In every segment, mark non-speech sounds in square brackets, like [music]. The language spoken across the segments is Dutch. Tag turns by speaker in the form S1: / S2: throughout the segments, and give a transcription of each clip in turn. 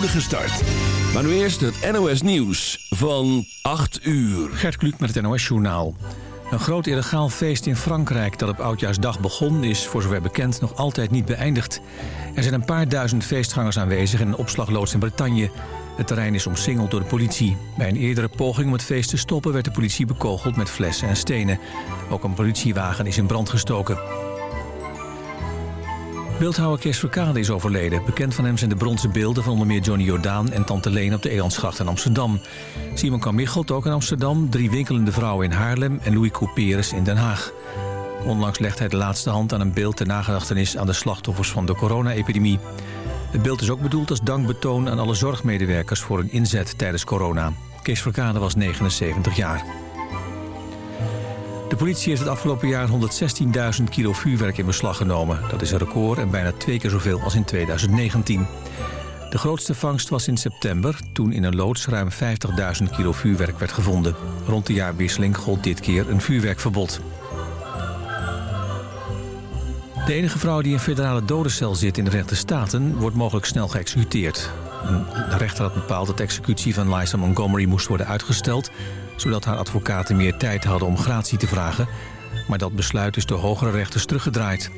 S1: start. Maar nu eerst het NOS Nieuws van 8 uur.
S2: Gert Kluk met het NOS Journaal. Een groot illegaal feest in Frankrijk dat op Oudjaarsdag begon... is voor zover bekend nog altijd niet beëindigd. Er zijn een paar duizend feestgangers aanwezig in een opslagloods in Bretagne. Het terrein is omsingeld door de politie. Bij een eerdere poging om het feest te stoppen... werd de politie bekogeld met flessen en stenen. Ook een politiewagen is in brand gestoken. Beeldhouwer Kees Verkade is overleden. Bekend van hem zijn de bronzen beelden van onder meer Johnny Jordaan... en Tante Leen op de Elandsgracht in Amsterdam. Simon Kamichelt ook in Amsterdam, drie winkelende vrouwen in Haarlem... en Louis Couperus in Den Haag. Onlangs legt hij de laatste hand aan een beeld ter nagedachtenis... aan de slachtoffers van de corona-epidemie. Het beeld is ook bedoeld als dankbetoon aan alle zorgmedewerkers... voor hun inzet tijdens corona. Kees Verkade was 79 jaar. De politie heeft het afgelopen jaar 116.000 kilo vuurwerk in beslag genomen. Dat is een record en bijna twee keer zoveel als in 2019. De grootste vangst was in september, toen in een loods ruim 50.000 kilo vuurwerk werd gevonden. Rond de jaarwisseling gold dit keer een vuurwerkverbod. De enige vrouw die in federale dodencel zit in de Verenigde Staten... wordt mogelijk snel geëxecuteerd. De rechter had bepaald dat de executie van Liza Montgomery moest worden uitgesteld zodat haar advocaten meer tijd hadden om gratie te vragen. Maar dat besluit is door hogere rechters teruggedraaid.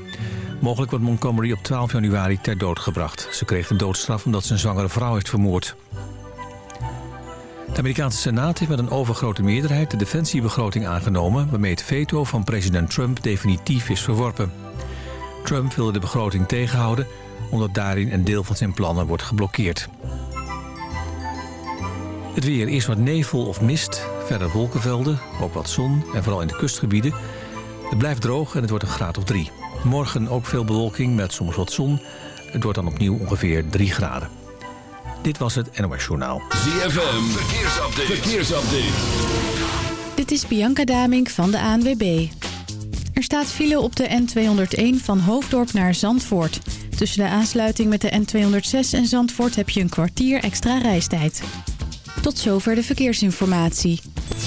S2: Mogelijk wordt Montgomery op 12 januari ter dood gebracht. Ze kreeg de doodstraf omdat ze een zwangere vrouw heeft vermoord. De Amerikaanse Senaat heeft met een overgrote meerderheid de defensiebegroting aangenomen... waarmee het veto van president Trump definitief is verworpen. Trump wilde de begroting tegenhouden... omdat daarin een deel van zijn plannen wordt geblokkeerd. Het weer is wat nevel of mist, verder wolkenvelden, ook wat zon en vooral in de kustgebieden. Het blijft droog en het wordt een graad of drie. Morgen ook veel bewolking met soms wat zon. Het wordt dan opnieuw ongeveer 3 graden. Dit was het NOS Journaal.
S1: ZFM, verkeersupdate. verkeersupdate.
S3: Dit is Bianca Damink van de ANWB. Er staat file op de N201 van Hoofddorp naar Zandvoort. Tussen de aansluiting met de N206 en Zandvoort heb je een kwartier extra reistijd. Tot zover de verkeersinformatie.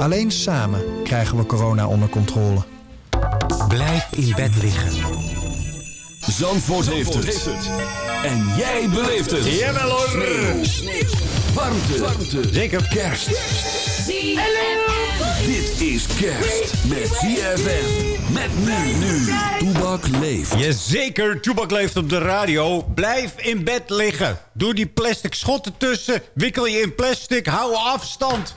S4: Alleen samen krijgen we corona onder controle.
S5: Blijf in bed liggen.
S1: Zandvoort, heeft, het. En jij beleeft het.
S6: Jawel hoor.
S1: Sneeuw. Sneeuw. Warmte. Warmte.
S6: Zeker.
S1: Kerst. Dit is kerst met ZFM. Met nu nu. Toebak leeft.
S6: Jazeker, Toebak leeft op de radio. Blijf in bed liggen. Doe die plastic schotten tussen. Wikkel je in plastic. Hou afstand.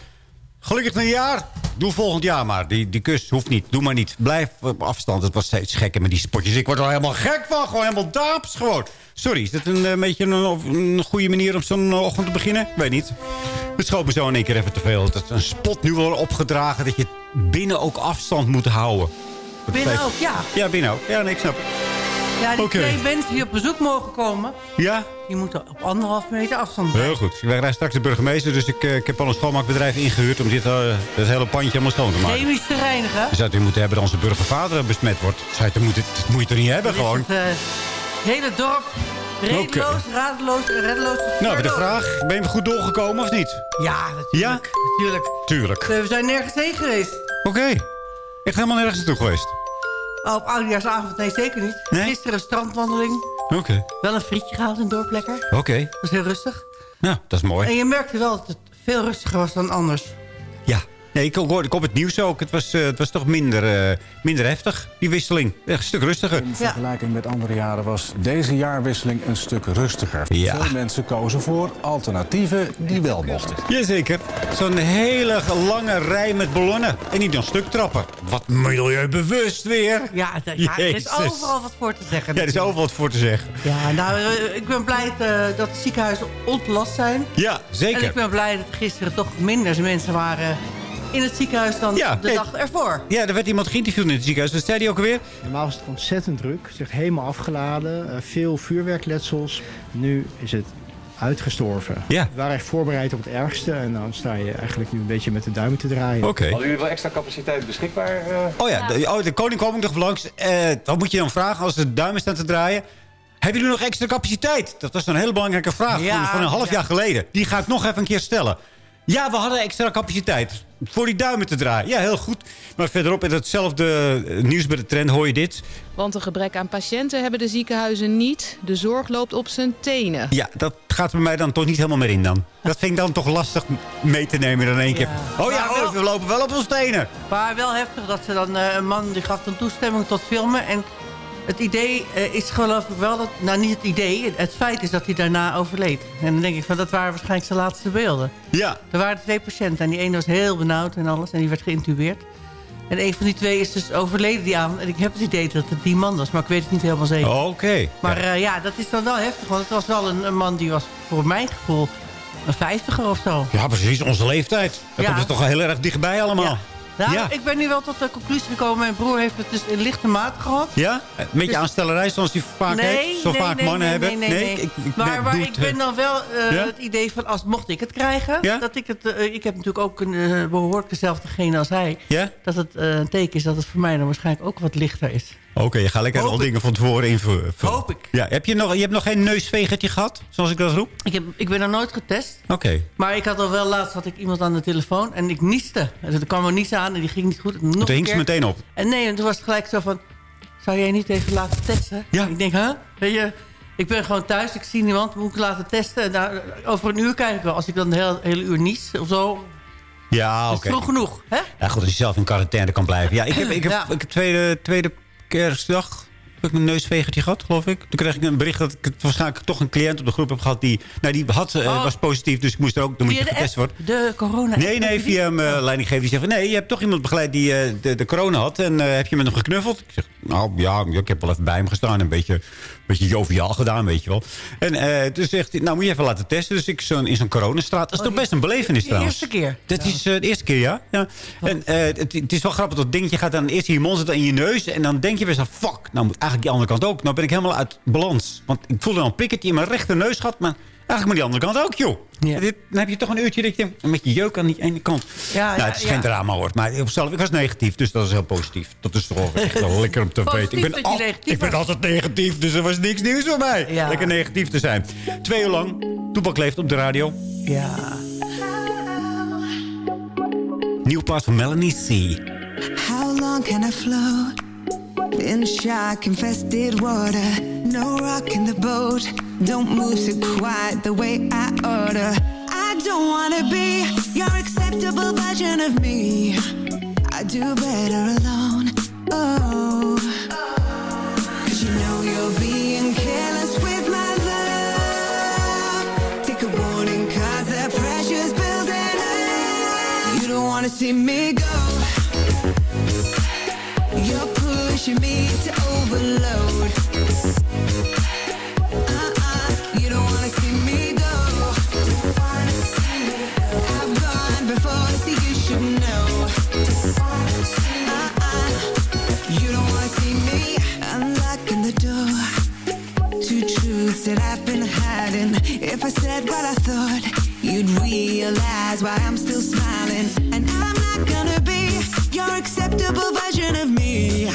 S6: Gelukkig een jaar. Doe volgend jaar maar. Die, die kus hoeft niet. Doe maar niet. Blijf op afstand. Het was steeds gekker met die spotjes. Ik word er helemaal gek van. Gewoon helemaal daaps gewoon. Sorry, is dit een, een beetje een, een, goede manier om zo'n ochtend te beginnen? Weet niet. Het schoot me zo in één keer even te veel. Dat een spot nu wordt opgedragen dat je binnen ook afstand moet houden.
S7: Binnen ook, ja.
S6: Ja, binnen ook. Ja, nee, ik snap
S7: Ja, die twee mensen die op bezoek mogen komen...
S6: Ja?
S7: Die moeten op anderhalf meter afstand blijven.
S6: Heel goed. Ik ben straks de burgemeester, dus ik, ik heb al een schoonmaakbedrijf ingehuurd... om dit, uh, het hele pandje helemaal schoon te maken.
S7: Chemisch te reinigen.
S6: Je zou het moeten hebben dat onze burgervader besmet wordt. Zou je, dat, moet, je toch niet hebben, gewoon?
S7: Het uh, hele dorp redeloos, okay. radeloos reddeloos.
S6: Nou, de vraag, ben je goed doorgekomen of niet?
S7: Ja, natuurlijk.
S6: Ja?
S7: Natuurlijk.
S6: Tuurlijk.
S7: We zijn nergens heen geweest.
S6: Oké. Okay. Echt helemaal nergens naartoe geweest?
S7: Oh, op oudejaarsavond, nee, zeker niet.
S6: Nee?
S7: Gisteren een strandwandeling.
S6: Oké. Okay.
S7: Wel een frietje gehaald in het dorp, lekker.
S6: Oké. Okay.
S7: Dat was heel rustig.
S6: Nou, dat is mooi.
S7: En je merkte wel dat het veel rustiger was dan anders.
S6: Ja. Nee, ik hoorde ik op het nieuws ook. Het was, eh, het was toch minder, eh, minder heftig, die wisseling. Echt een stuk rustiger.
S8: In vergelijking met andere jaren was deze jaarwisseling een stuk rustiger.
S6: Ja.
S8: Veel mensen kozen voor alternatieven die wel mochten.
S6: Jazeker. Zo'n hele lange rij met ballonnen. En niet een stuk trappen. Wat milieubewust weer.
S7: Ja, ja er is overal wat voor te zeggen.
S6: Ja, er is overal wat voor te zeggen.
S7: Ja, nou, eh, ik ben blij dat de ziekenhuizen ontlast zijn.
S6: Ja,
S7: En
S6: zeker.
S7: ik ben blij dat er gisteren toch minder mensen waren in het ziekenhuis dan
S6: Ja,
S7: de
S6: nee.
S7: dag ervoor.
S6: Ja, er werd iemand geïnterviewd in het ziekenhuis. Dat zei hij ook alweer.
S9: Normaal is het ontzettend druk. Het is echt helemaal afgeladen. eh, veel vuurwerkletsels. Nu is het uitgestorven.
S6: Ja.
S9: We waren echt voorbereid op het ergste. En dan sta je eigenlijk nu een beetje met de duimen te draaien.
S6: Oké.
S8: Hadden jullie wel extra capaciteit beschikbaar? eh?
S6: Oh ja, de, oh, de koning kwam nog langs. Eh, wat moet je dan vragen als de duimen staan te draaien? Hebben jullie nog extra capaciteit? Dat was een hele belangrijke vraag
S7: Ja,
S6: van, van een half
S7: ja.
S6: jaar geleden. Die ga ik nog even een keer stellen. Ja, we hadden extra capaciteit voor die duimen te draaien. Ja, heel goed. Maar verderop in hetzelfde eh, nieuws bij de trend hoor je dit.
S10: Want een gebrek aan patiënten hebben de ziekenhuizen niet. De zorg loopt op zijn tenen.
S6: Ja, dat gaat bij mij dan toch niet helemaal meer in dan. Dat vind ik dan toch lastig mee te nemen in één keer. Oh ja, oh, we lopen wel op ons tenen.
S7: Maar wel heftig dat ze dan... eh, een man die gaf dan toestemming tot filmen. En het idee eh, is geloof ik wel dat... Nou, niet het idee. Het, feit is dat hij daarna overleed. En dan denk ik van, dat waren waarschijnlijk zijn laatste beelden.
S6: Ja,
S7: Er waren twee patiënten. En die ene was heel benauwd en alles. En die werd geïntubeerd. En een van die twee is dus overleden die avond. En ik heb het idee dat het die man was. Maar ik weet het niet helemaal zeker.
S6: oké.
S7: Maar eh, ja, dat is dan wel heftig. Want het was wel een, een man die was voor mijn gevoel een vijftiger of zo.
S6: Ja, precies. Onze leeftijd. Dat
S7: Ja.
S6: komt er toch wel heel erg dichtbij allemaal.
S7: Ja. Nou,
S6: Ja.
S7: ik ben nu wel tot de conclusie gekomen. Mijn broer heeft het dus in lichte mate gehad.
S6: Ja? Een beetje
S7: Dus-
S6: aanstellerij zoals die vaak heeft. Zo vaak mannen hebben.
S7: Nee, nee, nee.
S6: ik, ik,
S7: maar ik ben
S6: eh,
S7: dan wel eh,
S6: Ja?
S7: het idee van... als mocht ik het krijgen...
S6: Ja?
S7: dat ik het... eh, ik heb natuurlijk ook een uh, behoorlijk dezelfde gene als hij.
S6: Ja?
S7: Dat het eh, een teken is dat het voor mij dan waarschijnlijk ook wat lichter is.
S6: Oké, je gaat lekker
S7: Hoop
S6: al
S7: ik.
S6: dingen van tevoren invullen.
S7: Hoop ik.
S6: Ja, heb je, nog, je hebt nog geen neusvegertje gehad, zoals ik dat roep?
S7: Ik, heb, ik ben er nooit getest.
S6: Oké.
S7: Maar ik had al wel laatst had ik iemand aan de telefoon en ik nieste. En er kwam er niets aan en die ging niet goed. Nog
S6: Toen
S7: een
S6: hing ze meteen op.
S7: En nee, en toen was het gelijk zo van... Zou jij niet even laten testen?
S6: Ja.
S7: Ik denk, huh? Weet je, ik ben gewoon thuis, ik zie niemand, moet ik laten testen. En nou, over een uur kijk ik wel. Als ik dan de hele, hele uur nies of zo,
S6: Ja,
S7: is
S6: oké.
S7: het vroeg genoeg. Hè?
S6: Ja, goed, als je zelf in quarantaine kan blijven. Ja, ik heb, ik heb,
S7: Ja.
S6: ik heb tweede, tweede kerstdag heb ik een neusvegertje gehad, geloof ik. Toen kreeg ik een bericht dat ik waarschijnlijk toch een cliënt op de groep heb gehad... die, nou, die had, eh,
S7: Oh.
S6: was positief, dus ik moest er ook, dan moet je getest worden.
S7: de corona
S6: Nee, nee, via mijn leidinggever. Die zegt van, nee, je hebt toch iemand begeleid die eh, de, de corona had. En eh, heb je met hem geknuffeld? Ik zeg, nou ja, ik heb wel even bij hem gestaan. Een beetje, een beetje joviaal gedaan, weet je wel. En eh, toen zegt hij, nou moet je even laten testen. Dus ik zo in zo'n coronastraat. Dat is toch best een belevenis
S7: De
S6: trouwens.
S7: eerste keer.
S6: Dat is eh, de eerste keer, ja. ja. En eh, het, het is wel grappig, dat dingetje gaat dan eerst in je mond zitten en je neus. En dan denk je weer zo, fuck, nou moet eigenlijk die andere kant ook. Nou ben ik helemaal uit balans. Want ik voelde al een prikketje in mijn rechter neus gehad, maar... Eigenlijk moet die andere kant ook, joh.
S7: Ja.
S6: Dit, dan heb je toch een uurtje dat je met je jeuk aan die ene kant.
S7: Ja,
S6: nou, het is
S7: ja.
S6: geen drama hoor. Maar ik, zelf, ik was negatief, dus dat is heel positief. Dat is toch echt wel lekker om te
S7: Positief
S6: weten. Ik ben, al- ik altijd negatief, dus er was niks nieuws voor mij.
S7: Ja.
S6: Lekker negatief te zijn. Twee uur lang, Toepak leeft op de radio.
S7: Ja.
S6: Nieuw paard van Melanie C.
S11: How long can I float in shark infested water? No rock in the boat. Don't move so quiet the way I order. I don't wanna be your acceptable version of me. I do better alone. Oh, cause you know you're being careless with my love. Take a warning, cause the pressure's building up. You don't wanna see me go. Pushing me to overload. Uh-uh, you don't wanna see me go. I've gone before, so you should know. Uh-uh, you don't wanna see me unlocking the door. Truths that I've been hiding. If I said what I thought, you'd realize why I'm still smiling. And I'm not gonna be your acceptable version of me.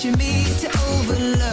S11: Pushing me to overload.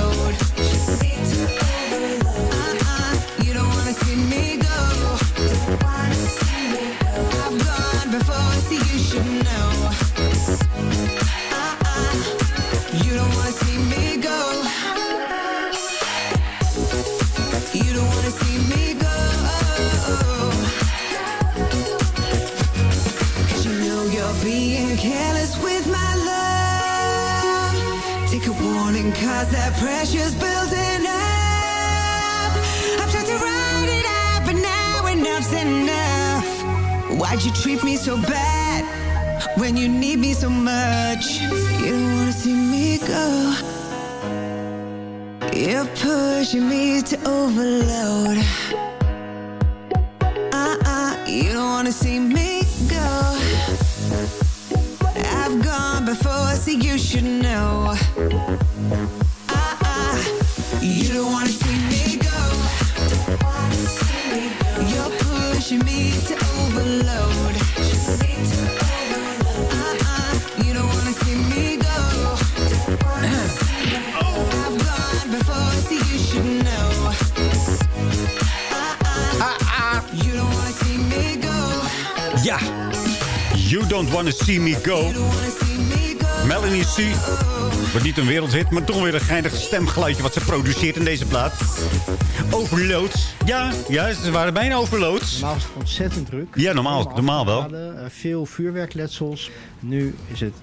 S11: Pressure's building up. I've tried to write it out, but now enough's enough. Why'd you treat me so bad when you need me so much? You don't wanna see me go. You're pushing me to overload. Uh-uh, you don't wanna see me go. I've gone before, so you should know. Don't wanna see me go.
S6: Melanie C. Wordt niet een wereldhit, maar toch weer een geinig stemgeluidje wat ze produceert in deze plaat. Overload. Ja, ja, ze waren bijna overload.
S9: Normaal is het ontzettend druk.
S6: Ja, normaal, normaal wel.
S9: Eh, Veel vuurwerkletsels. Nu is het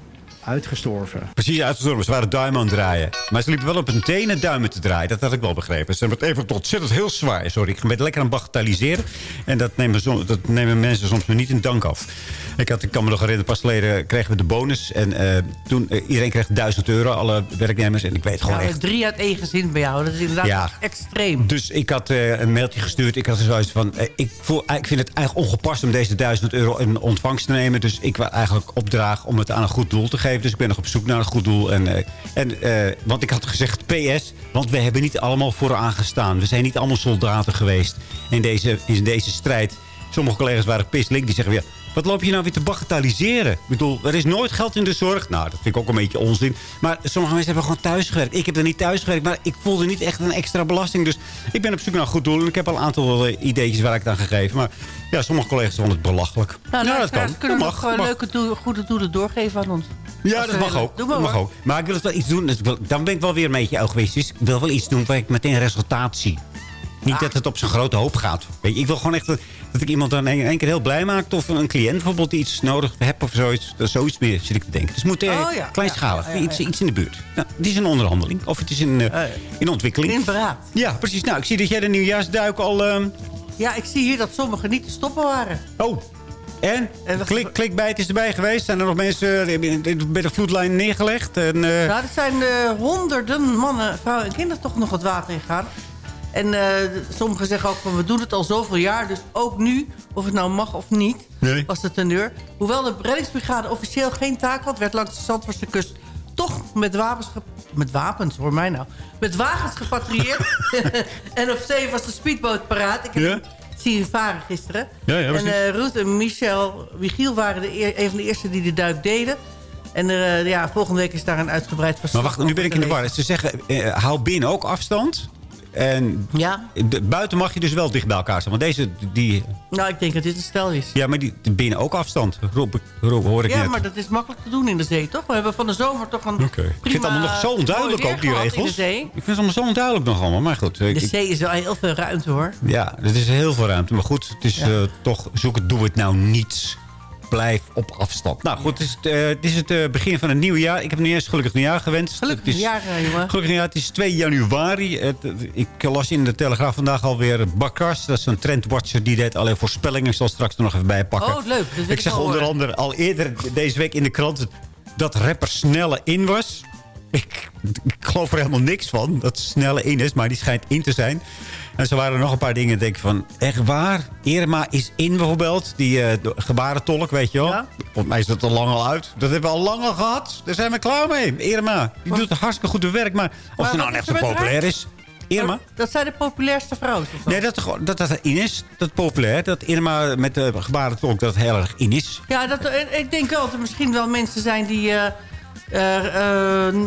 S9: uitgestorven.
S6: Precies uitgestorven. Ze waren duimen aan het draaien. Maar ze liepen wel op hun tenen duimen te draaien. Dat had ik wel begrepen. Ze hebben het even ontzettend heel zwaar. Sorry, ik ben het lekker aan bagatelliseren. En dat nemen, dat nemen mensen soms me niet in dank af. Ik, had, ik kan me nog herinneren, pas geleden kregen we de bonus. En eh, toen, eh, iedereen kreeg 1000 euro, alle werknemers. En ik weet gewoon
S7: Ja,
S6: echt...
S7: drie uit één gezin bij jou. Dat is inderdaad
S6: Ja.
S7: extreem.
S6: Dus ik had eh, een mailtje gestuurd. Ik had zoiets van... ik, voel, ik vind het eigenlijk ongepast om deze 1000 euro in ontvangst te nemen. Dus ik wil eigenlijk opdragen om het aan een goed doel te geven. Dus ik ben nog op zoek naar een goed doel. En, en, want ik had gezegd PS. Want we hebben niet allemaal vooraan gestaan. We zijn niet allemaal soldaten geweest in deze, in deze strijd. Sommige collega's waren pislink. Die zeggen weer... Wat loop je nou weer te bagatelliseren? Ik bedoel, er is nooit geld in de zorg. Nou, dat vind ik ook een beetje onzin. Maar sommige mensen hebben gewoon thuis gewerkt. Ik heb er niet thuis gewerkt, maar ik voelde niet echt een extra belasting. Dus ik ben op zoek naar een goed doel. En ik heb al een aantal eh, ideetjes waar ik aan gegeven. Maar ja, sommige collega's vonden het belachelijk.
S7: Nou,
S6: ja, dat
S7: luisteraars
S6: kan.
S7: kunnen
S6: Dat mag.
S7: eh,
S6: mag.
S7: leuke doel- goede doelen doorgeven aan ons.
S6: Ja, dat
S7: we
S6: mag
S7: willen.
S6: ook.
S7: Maar,
S6: dat mag ook. Maar ik wil wel iets doen. Dan ben ik wel weer een beetje egoïstisch. Ik wil wel iets doen waar ik meteen resultaat zie. Niet dat het op zijn grote hoop gaat. Weet je, ik wil gewoon echt dat, dat ik iemand dan één keer heel blij maak. Of een cliënt bijvoorbeeld iets nodig heeft of zoiets. Zoiets meer zit ik te denken. Dus het moet eh,
S7: Oh, ja.
S6: kleinschalig.
S7: Ja, ja, ja,
S6: Iets, iets in de buurt. Nou, het is een onderhandeling. Of het is in, eh, in ontwikkeling.
S7: In.
S6: Ja, precies. Nou, ik zie dat jij de nieuwjaarsduik al... ehm,
S7: Ja, ik zie hier dat sommigen niet te stoppen waren.
S6: Oh, en? Klik, klikbijt is erbij geweest. Zijn er nog mensen eh, bij de vloedlijn neergelegd? En, eh,
S7: Nou, er zijn eh, honderden mannen, vrouwen en kinderen toch nog het water ingegaan. En eh, sommigen zeggen ook van we doen het al zoveel jaar. Dus ook nu, of het nou mag of niet,
S6: Nee.
S7: was de teneur. Hoewel de reddingsbrigade officieel geen taak had... werd langs de Zandvoortse kust toch met wapens... Met wapens, hoor mij nou. Met wagens gepatrouilleerd. [laughs] en op zee was de speedboot paraat. Ik heb
S6: Ja.
S7: zien varen gisteren.
S6: Ja, ja,
S7: en eh, Ruth en Michel Wigiel waren de eer- een van de eerste die de duik deden. En eh, ja, volgende week is daar een uitgebreid verslag
S6: Maar wacht, nu ben ik in de war. Ze zeggen, hou binnen ook afstand. En
S7: Ja.
S6: de- buiten mag je dus wel dicht bij elkaar staan. Want deze, die,
S7: Nou, ik denk dat dit een stel is.
S6: ja, maar die, binnen ook afstand. Roep, ik- roep, hoor ik
S7: Ja,
S6: net.
S7: maar dat is makkelijk te doen in de zee, toch? We hebben van de zomer toch een
S6: Oké. Ik vind het allemaal nog zo onduidelijk ook, die regels.
S7: In de zee.
S6: Ik vind het allemaal zo onduidelijk nog allemaal. Maar goed, ik-
S7: De zee is wel heel veel ruimte, hoor.
S6: ja, er is heel veel ruimte. Maar goed, het is
S7: Ja.
S6: eh, toch, zoek het, doe het nou niet. Blijf op afstand. Nou goed, het is het, eh, het, is het eh, begin van een nieuw jaar. Ik heb nu eerst gelukkig nieuwjaar gewenst.
S7: Gelukkig nieuwjaar, eh, jongen.
S6: Gelukkig nieuwjaar. Het is 2 januari. Het, ik las in de Telegraaf vandaag alweer Bakkars. Dat is een trendwatcher die deed allerlei voorspellingen. Ik zal straks er nog even bij pakken.
S7: Oh, leuk. Dat wil
S6: ik zag
S7: wel
S6: onder andere al eerder deze week in de krant... dat rapper Snelle in was. Ik, ik geloof er helemaal niks van dat Snelle in is. Maar die schijnt in te zijn. En zo waren er nog een paar dingen. Denk ik van, echt waar? Irma is in bijvoorbeeld. Die eh, gebarentolk, weet je wel. Volgens mij is dat al lang al uit. Dat hebben we al lang al gehad. Daar zijn we klaar mee. Irma, die doet hartstikke goed werk. Maar of
S7: Maar
S6: ze nou echt zo populair is... Irma?
S7: Dat zijn de populairste vrouwen.
S6: Nee, dat, dat dat in is. Dat populair. Dat Irma met de gebarentolk dat heel erg in is.
S7: Ja, dat, eh, ik denk wel dat er misschien wel mensen zijn die eh,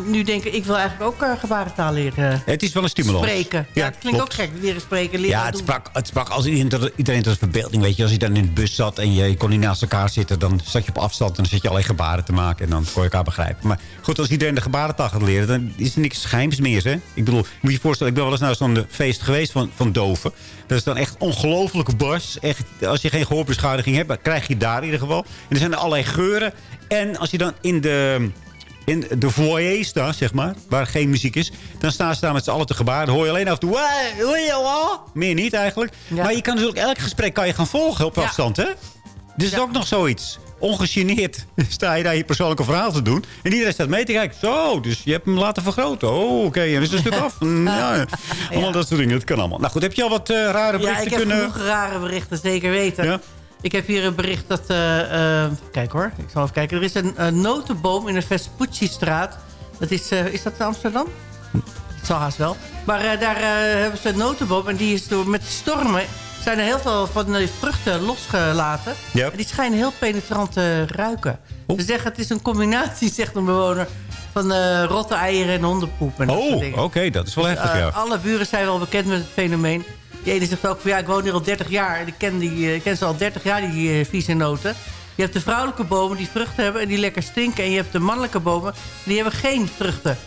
S7: nu denken... ik wil eigenlijk ook eh, gebarentaal leren
S6: Het is wel een stimulans.
S7: spreken. Ja, het klinkt
S6: klopt.
S7: ook gek. Leren spreken, leren
S6: Ja, het
S7: doen.
S6: sprak, het sprak als iedereen tot, iedereen tot verbeelding. Weet je, als je dan in de bus zat en je, je kon niet naast elkaar zitten... dan zat je op afstand en dan zit je alleen gebaren te maken... en dan kon je elkaar begrijpen. Maar goed, als iedereen de gebarentaal gaat leren... dan is er niks geheims meer. Hè? Ik bedoel, moet je je voorstellen... ik ben wel eens naar zo'n feest geweest van, van doven. Dat is dan echt ongelofelijke bars. Echt, als je geen gehoorbeschadiging hebt, krijg je daar in ieder geval. En er zijn er allerlei geuren. En als je dan in de
S12: in de foyer staan, zeg maar, waar geen muziek is... dan staan ze daar met z'n allen te gebaren. Hoor je alleen af en toe... Meer niet eigenlijk. Maar je kan natuurlijk elk gesprek kan je gaan volgen op
S7: Ja.
S12: afstand, hè? Dit is ook nog zoiets. Ongegeneerd [laughs] sta je daar je persoonlijke verhaal te doen. En iedereen staat mee te kijken. Zo, dus je hebt hem laten vergroten. Oh, oké. En is een stuk [laughs] af. Mm, Ja, ja. Allemaal dat soort dingen. Dat kan allemaal. Nou goed, heb je al wat eh, rare
S7: Ja,
S12: berichten
S7: ik heb
S12: kunnen...
S7: genoeg rare berichten, zeker weten. Ik heb hier een bericht dat... eh, eh, kijk hoor, ik zal even kijken. Er is een notenboom in de Vespucci-straat. Dat is, eh, is dat in Amsterdam? Het zal haast wel. Maar daar hebben ze een notenboom. En die is door, met de stormen zijn er heel veel van die vruchten losgelaten. En die schijnen heel penetrant te ruiken. Ze zeggen het is een combinatie, [laughs] zegt een bewoner... van eh, rotte eieren en hondenpoep. En
S12: Oh, oké. dat is wel
S7: Dus,
S12: heftig.
S7: Alle buren zijn wel bekend met het fenomeen. Die ene zegt ook ja, ik woon hier al 30 jaar. En ik ken, die, eh, ik ken ze al 30 jaar, die eh, vieze noten. Je hebt de vrouwelijke bomen die vruchten hebben en die lekker stinken. En je hebt de mannelijke bomen die hebben geen vruchten.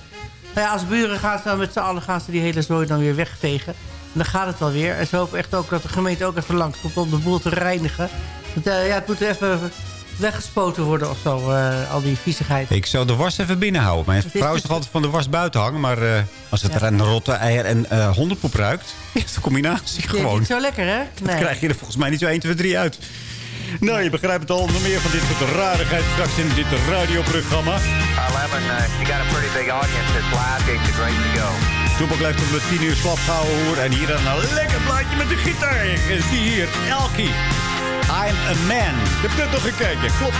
S7: Nou ja, als buren gaan ze dan met z'n allen gaan ze die hele zooi dan weer wegvegen. En dan gaat het wel weer. En ze hopen echt ook dat de gemeente ook even langs komt om de boel te reinigen. Want eh, ja, het moet even weggespoten worden of zo, eh, al die viezigheid.
S12: Ik zou de was even binnenhouden. Mijn vrouw is toch altijd van de was buiten hangen. Maar eh, als het er aan rotte eier en eh, hondenpoep ruikt... [laughs] is de combinatie
S7: Ja,
S12: gewoon.
S7: Niet zo lekker, hè?
S12: Dat krijg je er volgens mij niet zo 1, 2, 3 uit. Nou, je begrijpt het al. Nog meer van dit soort rarigheid straks in dit radioprogramma.
S13: 11, uh, you got a pretty big audience at Flygates are great to go.
S12: Toepak blijft om de 10 uur slapgehouden hoor. En hier een lekker plaatje met de gitaar. En zie hier, Elkie. I'm a man. Je hebt net nog gekeken, klopt.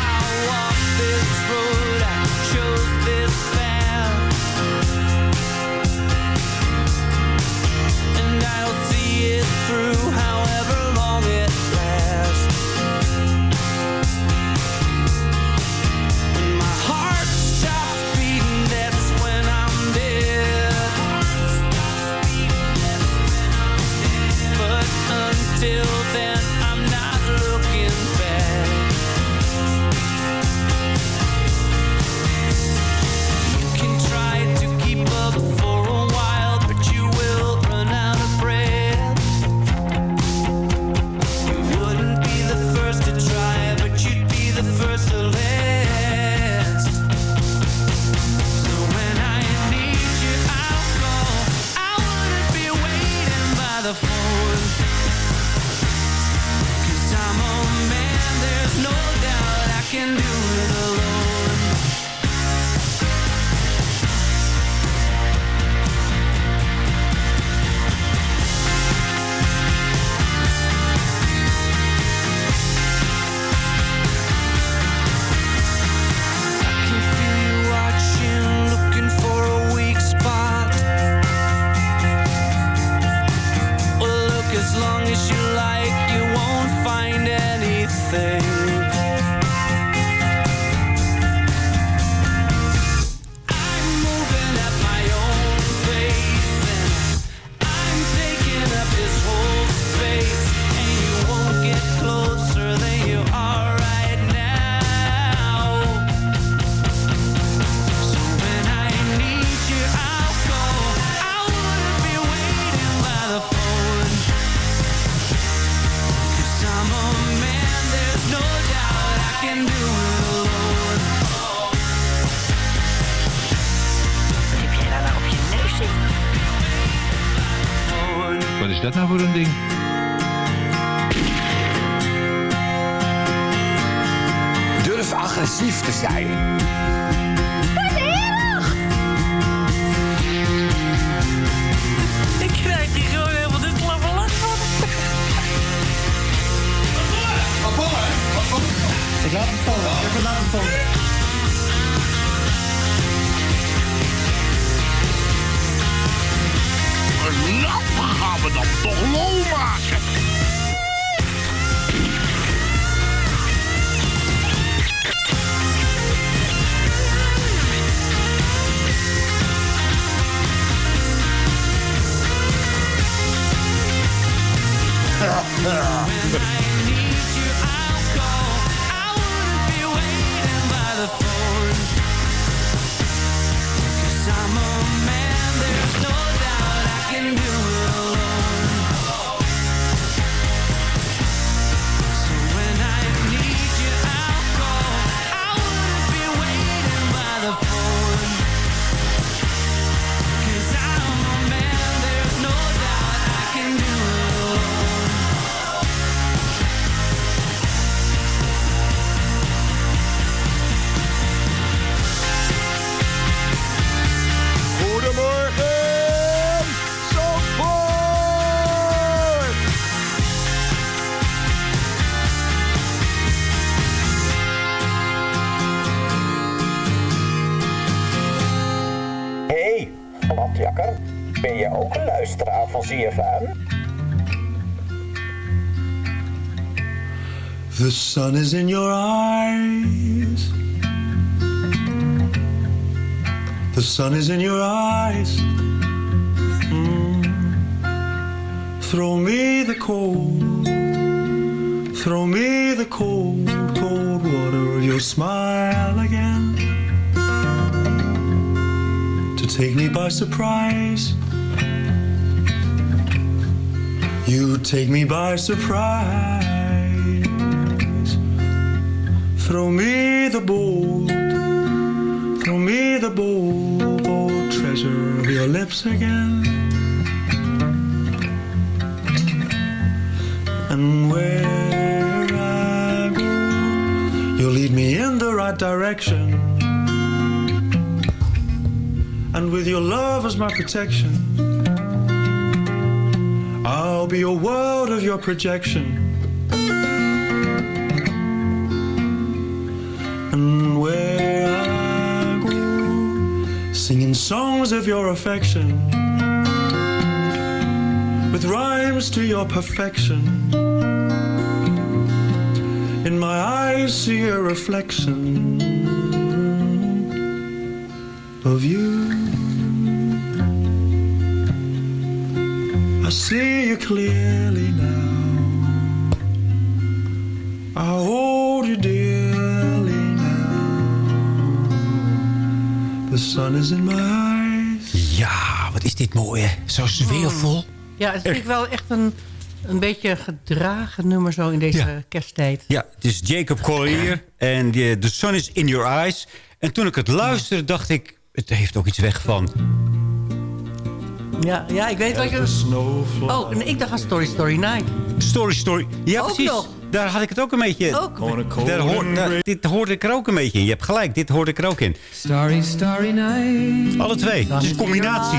S14: Dat nou voor een ding?
S6: Durf agressief te zijn.
S14: Ben je ook een luisteraar van ZFM?
S15: The sun is in your eyes. The sun is in your eyes. Mm. Throw me the cold. Throw me the cold, cold water of your smile again. To take me by surprise. You take me by surprise. Throw me the bold, throw me the bold treasure of your lips again. And where I go, you'll lead me in the right direction. And with your love as my protection, I'll be a world of your projection. And where I go, singing songs of your affection, with rhymes to your perfection. In my eyes, see a reflection of you. I see you clearly now. I hold you dearly now. The sun is in my eyes.
S6: Ja, wat is dit mooi, hè? Zo zweervol.
S7: Ja, het is natuurlijk wel echt een, een beetje gedragen nummer zo in deze
S6: Ja.
S7: kersttijd.
S6: Ja, het is Jacob Collier en The Sun is in Your Eyes. En toen ik het luisterde, dacht ik... het heeft ook iets weg van...
S7: Ja, ja ik weet wat je... Oh, en ik dacht aan Story Story Night.
S6: Story Story. Ja,
S7: Ook
S6: precies.
S7: nog.
S6: Daar had ik het ook een beetje in.
S7: Ook.
S6: Daar hoort, daar- dit hoorde ik er ook een beetje in. Je hebt gelijk, dit hoorde ik er ook in.
S16: Starry, starry night.
S6: Alle twee. Het is een combinatie.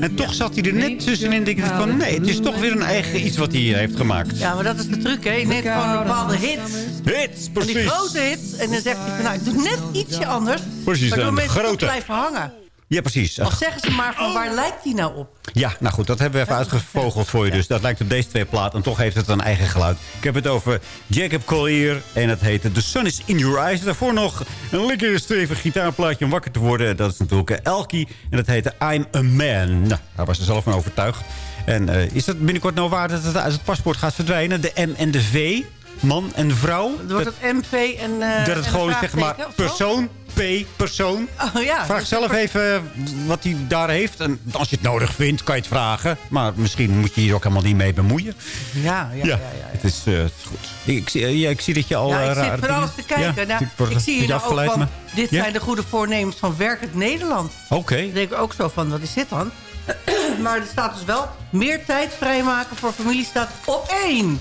S6: En toch zat hij er net tussenin en denk ik van... nee, het is toch weer een eigen iets wat hij hier heeft gemaakt.
S7: Ja, maar dat is de truc, hè. Neemt gewoon een bepaalde hits.
S6: Hits,
S7: Van die
S6: precies.
S7: grote hits. En dan zegt hij van, nou, ik doe net ietsje anders.
S6: Precies,
S7: Waardoor
S6: een
S7: mensen
S6: grote.
S7: blijven hangen.
S6: Ja, precies.
S7: Of zeggen ze maar van, waar lijkt die nou op?
S6: Ja, nou goed, dat hebben we even uitgevogeld voor je. Dus dat lijkt op deze twee platen. En toch heeft het een eigen geluid. Ik heb het over Jacob Collier. En het heet The Sun is in Your Eyes. Daarvoor nog een lekker stevig gitaarplaatje om wakker te worden. Dat is natuurlijk Elkie. En dat heette I'm a Man. Nou, hij was er zelf van overtuigd. En eh, is dat binnenkort nou waar dat het uit het paspoort gaat verdwijnen? De M en de V? Man en vrouw?
S7: Wordt het MV en eh
S6: dat het gewoon zeg maar persoon, P, persoon.
S7: Oh, ja.
S6: Vraag zelf even eh, wat hij daar heeft. En als je het nodig vindt, kan je het vragen. Maar misschien moet je hier ook helemaal niet mee bemoeien.
S7: Ja, ja, ja. ja,
S6: Het, is, eh, het is goed. Ik, zie- ja, ik zie dat je al
S7: Ja, ik zit alles te kijken. Nou, ik zie hier nou ook van... Dit zijn de goede voornemens van Werkend Nederland.
S6: Oké.
S7: Denk ik ook zo van, wat is dit dan? [clears throat] maar er staat dus wel... meer tijd vrijmaken voor familie staat op één.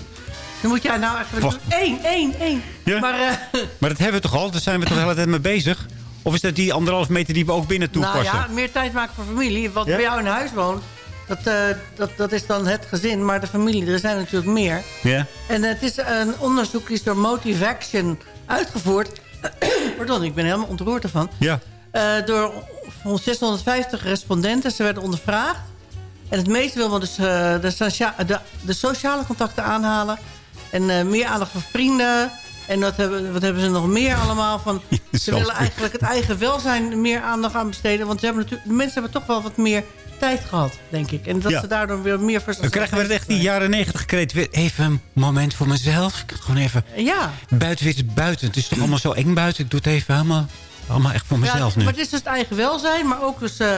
S7: Dan moet jij nou eigenlijk
S6: Wacht.
S7: doen. Één, één. Maar eh,
S6: Maar dat hebben we toch al? Daar zijn we toch de hele tijd mee bezig? Of is dat die anderhalf meter die we ook binnen
S7: nou
S6: toepassen?
S7: ja, meer tijd maken voor familie. Wat
S6: Ja?
S7: bij jou in huis woont, dat, eh, dat, dat is dan het gezin. Maar de familie, er zijn natuurlijk meer.
S6: Ja?
S7: En het is een onderzoek die is door Motive Action uitgevoerd. [clears throat] Pardon, ik ben helemaal ontroerd ervan.
S6: Ja.
S7: Eh, door 650 respondenten. Ze werden ondervraagd. En het meeste wil dus de, de sociale contacten aanhalen. En eh, meer aandacht voor vrienden. En wat hebben, wat hebben ze nog meer allemaal van... [laughs] Ze willen eigenlijk het eigen welzijn meer aandacht aan besteden. Want ze hebben natuurlijk, de mensen hebben toch wel wat meer tijd gehad, denk ik. En dat
S6: Ja.
S7: ze daardoor weer meer voor
S6: Dan krijgen we het echt die jaren negentig gekreet. Weer even een moment voor mezelf. Ik gewoon even...
S7: Ja.
S6: Buiten weer is buiten. Het is toch allemaal zo eng buiten. Ik doe het even helemaal, allemaal echt voor mezelf
S7: ja,
S6: nu.
S7: Maar het is dus het eigen welzijn, maar ook dus, eh,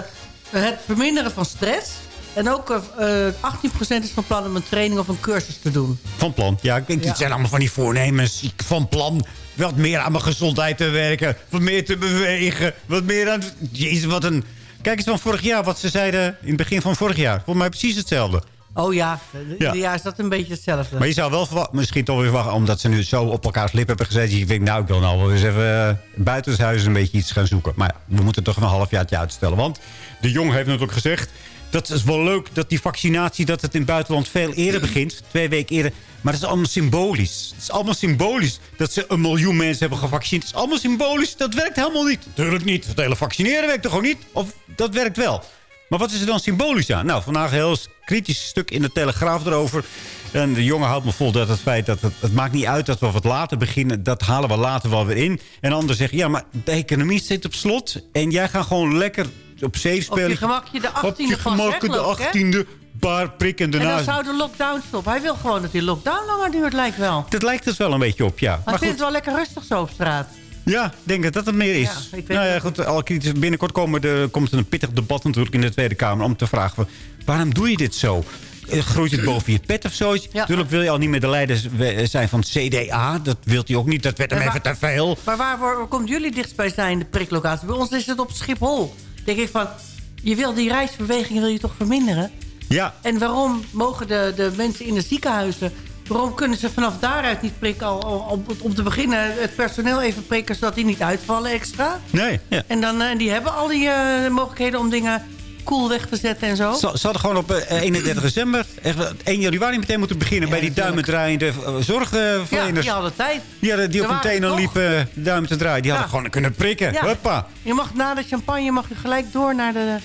S7: het verminderen van stress. En ook eh, eh, 18% is van plan om een training of een cursus te doen.
S6: Van plan. Ja, ik denk,
S7: Ja.
S6: het zijn allemaal van die voornemens. Ik- Van plan. Wat meer aan mijn gezondheid te werken. Wat meer te bewegen. Wat meer aan... Jezus, wat een... Kijk eens van vorig jaar. Wat ze zeiden in het begin van vorig jaar. Volgens mij precies hetzelfde.
S7: Oh ja,
S6: Ja.
S7: ja. is dat een beetje hetzelfde.
S6: Maar je zou wel misschien toch weer wachten. Omdat ze nu zo op elkaars lip hebben gezet. Je denkt, nou, ik wil nou wel eens even eh, buitenshuis een beetje iets gaan zoeken. Maar ja, we moeten toch een half jaar uitstellen. Want de Jong heeft natuurlijk gezegd... Dat is wel leuk dat die vaccinatie dat het in het buitenland veel eerder [clears throat] begint. Twee weken eerder. Maar dat is allemaal symbolisch. Het is allemaal symbolisch dat ze een miljoen mensen hebben gevaccineerd. Het is allemaal symbolisch. Dat werkt helemaal niet. Natuurlijk niet. Het hele vaccineren werkt toch gewoon niet? Of dat werkt wel? Maar wat is er dan symbolisch aan? Nou, vandaag een heel kritisch stuk in de Telegraaf erover. En de jongen houdt me vol dat het feit dat het, het maakt niet uit dat we wat later beginnen. Dat halen we later wel weer in. En anderen zeggen, ja, maar de economie zit op slot. En jij gaat gewoon lekker op zee spelen.
S7: Op je gemakje de 18e
S6: Op je
S7: pas
S6: gemak de
S7: weg, hè?
S6: 18e. Paar prikken
S7: En
S6: daarna.
S7: dan zou de lockdown stoppen. Hij wil gewoon dat die lockdown langer duurt, lijkt wel.
S6: Dat lijkt het wel een beetje op, ja.
S7: Maar,
S6: Maar
S7: ik vind het wel lekker rustig zo op straat.
S6: ja, ik denk dat dat het meer is.
S7: Ja,
S6: nou ja, goed, al. Binnenkort komen de, komt er een pittig debat natuurlijk in de Tweede Kamer... om te vragen, waarom doe je dit zo? Eh, Groeit het boven je pet of zoiets? Natuurlijk wil je al niet meer de leider z- zijn van CDA. Dat wilt hij ook niet. Dat werd hem
S7: En
S6: even te veel.
S7: Maar waar, waar, waar komt jullie dichtstbij zijn, de priklocatie? Bij ons is het op Schiphol. Denk ik van, je wil die reisbeweging wil je toch verminderen?
S6: Ja,
S7: En waarom mogen de, de mensen in de ziekenhuizen... waarom kunnen ze vanaf daaruit niet prikken? Al, te beginnen het personeel even prikken... zodat die niet uitvallen extra.
S6: nee. Ja.
S7: En dan, eh, die hebben al die eh, mogelijkheden om dingen cool weg te zetten en zo.
S6: Ze, ze hadden gewoon op eh, 31 december, echt, wel, 1 januari meteen moeten beginnen... bij die duimendraaiende eh,
S7: ja,
S6: zorgverleners.
S7: die hadden tijd.
S6: Die, hadden, die op hun
S7: waren
S6: tenen liepen duimen te draaien. Die hadden gewoon kunnen prikken. Hoppa.
S7: Je mag na de champagne mag je gelijk door naar de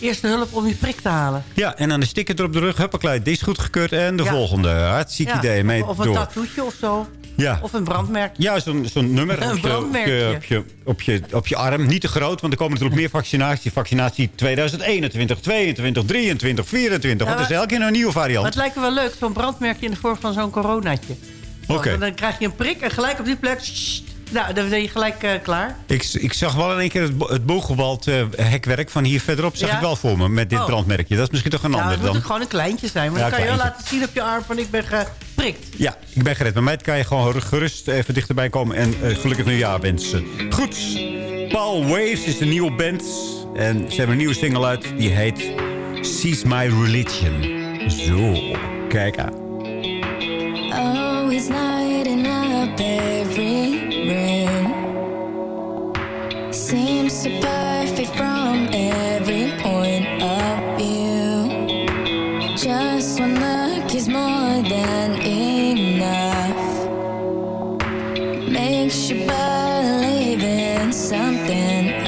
S7: eerste hulp om die prik te halen.
S6: Ja, en dan de sticker erop de rug. Huppakleid, die is goedgekeurd. En de
S7: Ja.
S6: volgende. Hartstikke
S7: Ja,
S6: idee. Mee
S7: of, of een
S6: door.
S7: tattoetje of zo.
S6: Ja.
S7: Of een brandmerk.
S6: Ja, zo'n zo'n nummer [laughs]
S7: Een
S6: op je, op, je, op, je, op, je, op je arm. Niet te groot, want er komen natuurlijk meer vaccinaties. Vaccinatie 2021, 22, 23, 24.
S7: Ja,
S6: want er is elke keer een nieuwe
S7: Maar
S6: variant.
S7: het lijkt me wel leuk, zo'n brandmerkje in de vorm van zo'n coronatje.
S6: Oké.
S7: Want Dan krijg je een prik en gelijk op die plek... nou, dan ben je gelijk eh, klaar.
S6: Ik, ik zag wel in één keer het, bo- het eh, hekwerk van hier verderop. Zag
S7: Ja?
S6: ik wel voor me met dit
S7: Oh.
S6: brandmerkje. Dat is misschien toch een ander
S7: het moet
S6: dan.
S7: ook gewoon een kleintje zijn. Maar
S6: Ja,
S7: dan kan je wel laten zien op je arm van ik ben geprikt.
S6: Ja, ik ben gered. Met mij kan je gewoon gerust even dichterbij komen. En eh, gelukkig nieuwjaar wensen. Goed. Paul Waves is de nieuwe band. En ze hebben een nieuwe single uit. Die heet Seize My Religion. Zo, kijk aan.
S17: Always lighting up every Seems so perfect from every point of view. Just one look is more than enough. Makes you believe in something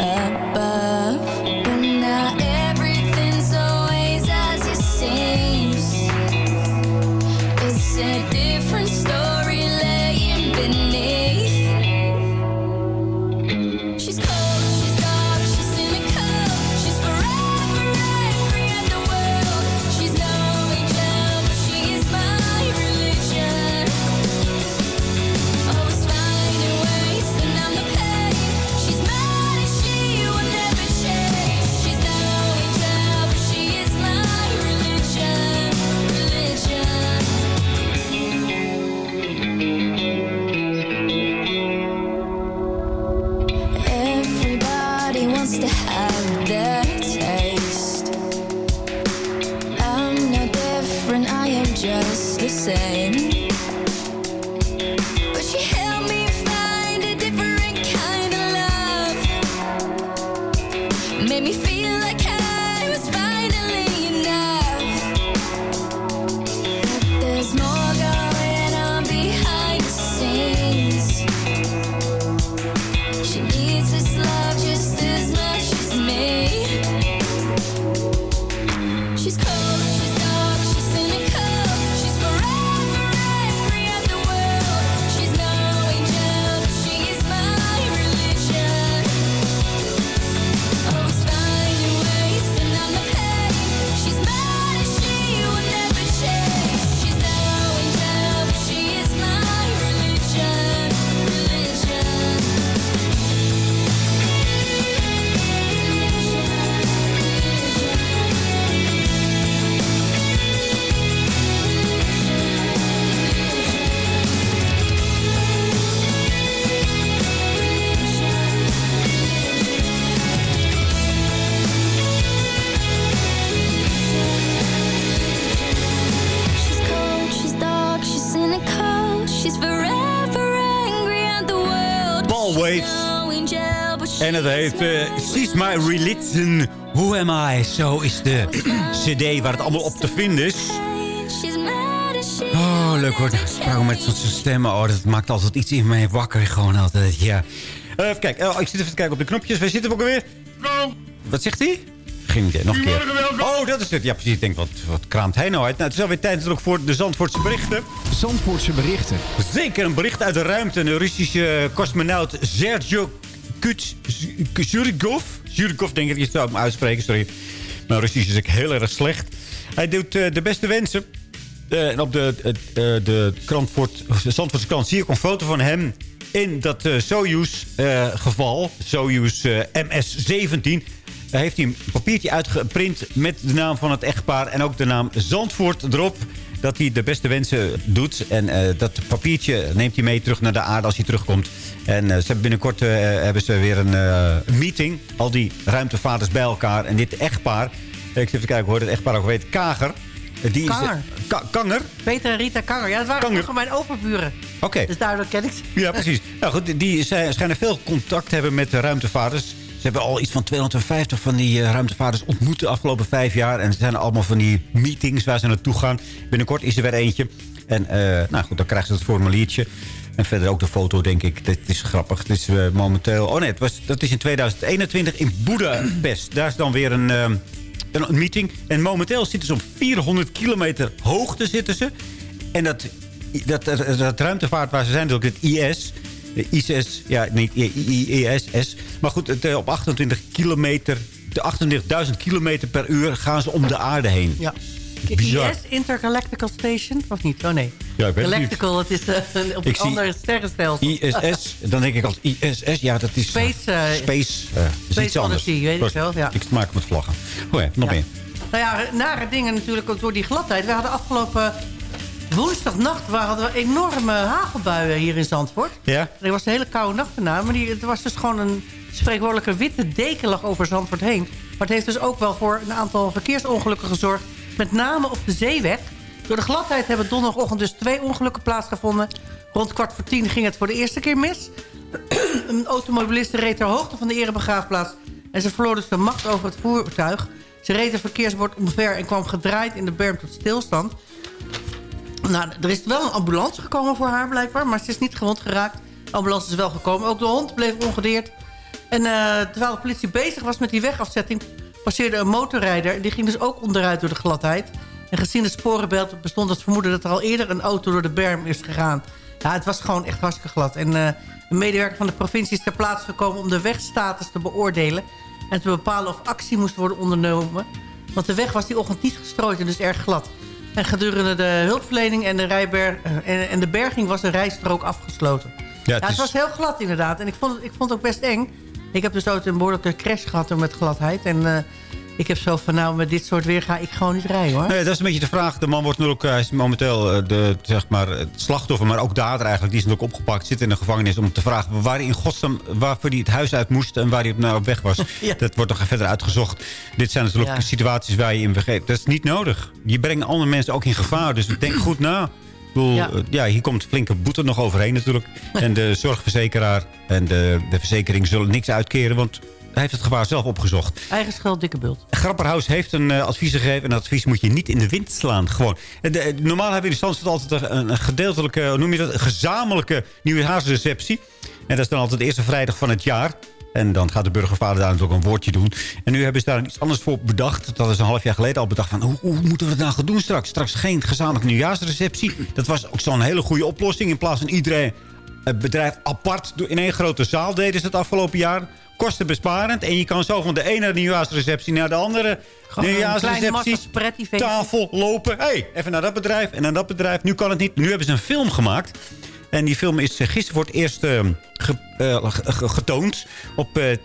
S6: En het heet uh, Seize My Religion. Who am I? Zo is de cd waar het allemaal op te vinden is.
S17: She's
S6: Oh, leuk hoor. Vrouw met zo'n stemmen. Oh, dat maakt altijd iets in mij wakker. Gewoon altijd, ja. Eh, even kijken. Oh, ik zit even te kijken op de knopjes. Waar zitten we ook alweer? Wat zegt hij? Geen idee, nog een keer. Oh, dat is het. Ja, precies. Ik denk, wat, wat kraamt hij nou uit? Nou, het is alweer tijd voor de Zandvoortse berichten.
S4: Zandvoortse berichten.
S6: Zeker een bericht uit de ruimte. Een Russische cosmonaut Sergio Zurikov. Zurikov, denk ik je zou hem uitspreken. Sorry. Mijn Russisch is ik heel erg slecht. Hij doet eh, de beste wensen. Eh, en op de, eh, de, Zandvoortse krant zie ik een foto van hem... in dat Soyuz-geval. Soyuz eh, MS-17. Daar heeft hij een papiertje uitgeprint met de naam van het echtpaar... en ook de naam Zandvoort erop dat hij de beste wensen doet. En eh, dat papiertje neemt hij mee terug naar de aarde als hij terugkomt. En eh, ze hebben binnenkort eh, hebben ze weer een meeting. Al die ruimtevaarders bij elkaar. En dit echtpaar, ik zit even kijken hoe het echtpaar ook weet, Kager. Die is,
S7: Kanger.
S6: Ka- Kanger?
S7: Peter en Rita Kanger. Ja, dat waren
S6: Kanger.
S7: mijn overburen.
S6: Oké.
S7: Dus daardoor ken ik ze.
S6: Ja, precies. [laughs] Nou goed, die schijnen veel contact te hebben met de ruimtevaarders. Ze hebben al iets van 250 van die eh, ruimtevaarders ontmoet de afgelopen vijf jaar. En er zijn allemaal van die meetings waar ze naartoe gaan. Binnenkort is er weer eentje. En eh, nou goed, dan krijgen ze het formuliertje. En verder ook de foto, denk ik. Dit is grappig. Het is eh, momenteel... Oh nee, het was, dat is in 2021 in Budapest. Daar is dan weer een, een, meeting. En momenteel zitten ze op 400 kilometer hoogte zitten ze. En dat, dat, dat, dat ruimtevaart waar ze zijn, is ook het IS... De ISS, ja, niet ISS. Maar goed, het, eh, op 28 kilometer, de 28.000 kilometer per uur gaan ze om de aarde heen.
S7: Ja.
S6: Bizar.
S7: IS, Intergalactical Station, of niet? Oh nee.
S6: Ja, ik weet.
S7: Galactical, het is eh, op een
S6: zie
S7: andere sterrenstelsel.
S6: ISS, dan denk ik altijd ISS, ja, dat is...
S7: Space, eh,
S6: Space, eh, is
S7: Space. Odyssey, weet ik wel, ja.
S6: Ik maak met vlaggen. Oh ja, nog
S7: Ja.
S6: meer.
S7: Nou ja, nare dingen natuurlijk ook door die gladheid. We hadden afgelopen woensdagnacht hadden we enorme hagelbuien hier in Zandvoort.
S6: Ja?
S7: Er was een hele koude nacht daarna. Maar die, het was dus gewoon een spreekwoordelijke witte deken lag over Zandvoort heen. Maar het heeft dus ook wel voor een aantal verkeersongelukken gezorgd. Met name op de zeeweg. Door de gladheid hebben donderdagochtend dus twee ongelukken plaatsgevonden. Rond kwart voor tien ging het voor de eerste keer mis. [clears throat] een automobilist reed ter hoogte van de erebegraafplaats. En ze verloor dus de macht over het voertuig. Ze reed het verkeersbord omver en kwam gedraaid in de berm tot stilstand. Nou, er is wel een ambulance gekomen voor haar blijkbaar. Maar ze is niet gewond geraakt. De ambulance is wel gekomen. Ook de hond bleef ongedeerd. En eh, terwijl de politie bezig was met die wegafzetting... passeerde een motorrijder. Die ging dus ook onderuit door de gladheid. En gezien het sporenbeeld bestond het vermoeden... dat er al eerder een auto door de berm is gegaan. Ja, het was gewoon echt hartstikke glad. En eh, een medewerker van de provincie is ter plaatse gekomen... om de wegstatus te beoordelen... en te bepalen of actie moest worden ondernomen. Want de weg was die ochtend niet gestrooid en dus erg glad. En gedurende de hulpverlening en de, rijber, eh, en, en de berging was de rijstrook afgesloten. Ja,
S6: het
S7: het,
S6: is-
S7: was heel glad inderdaad. En ik vond, het, ik vond het ook best eng. Ik heb dus ooit een behoorlijke crash gehad met gladheid. En eh, ik heb zo van, nou, met dit soort weer ga ik gewoon niet rijden, hoor.
S6: Nee, dat is een beetje de vraag. De man wordt nu ook, hij is momenteel eh, de, zeg maar, het slachtoffer, maar ook dader eigenlijk. Die is natuurlijk opgepakt, zit in de gevangenis om te vragen waar hij in godsnaam, waarvoor hij het huis uit moest en waar hij op, nou op weg was. [laughs] Dat wordt nog verder uitgezocht. Dit zijn natuurlijk
S7: Ja.
S6: situaties waar je in begeeft. Dat is niet nodig. Je brengt andere mensen ook in gevaar, dus denk goed na. Ik bedoel,
S7: Ja.
S6: eh, ja, hier komt flinke boete nog overheen natuurlijk. En de zorgverzekeraar en de, de verzekering zullen niks uitkeren, want hij heeft het gevaar zelf opgezocht.
S7: Eigen schuld, dikke bult.
S6: Grapperhaus heeft een eh, advies gegeven. En dat advies moet je niet in de wind slaan. Gewoon. En de- normaal hebben we in Zandvoort altijd een, een gedeeltelijke, hoe noem je dat? Een gezamenlijke nieuwjaarsreceptie. En dat is dan altijd de eerste vrijdag van het jaar. En dan gaat de burgervader daar natuurlijk een woordje doen. En nu hebben ze daar iets anders voor bedacht. Dat is een half jaar geleden al bedacht. Van, hoe, hoe moeten we het nou gaan doen straks? Straks geen gezamenlijke nieuwjaarsreceptie. Dat was ook zo'n hele goede oplossing. In plaats van iedereen het bedrijf apart in één grote zaal deden ze het afgelopen jaar. Kostenbesparend. En je kan zo van de ene nieuwjaarsreceptie naar de andere nieuwjaarsreceptie tafel lopen. hey, even naar dat bedrijf en naar dat bedrijf. Nu kan het niet. Nu hebben ze een film gemaakt. En die film is eh, gisteren voor het eerst eh, ge- eh, ge- ge- getoond op eh,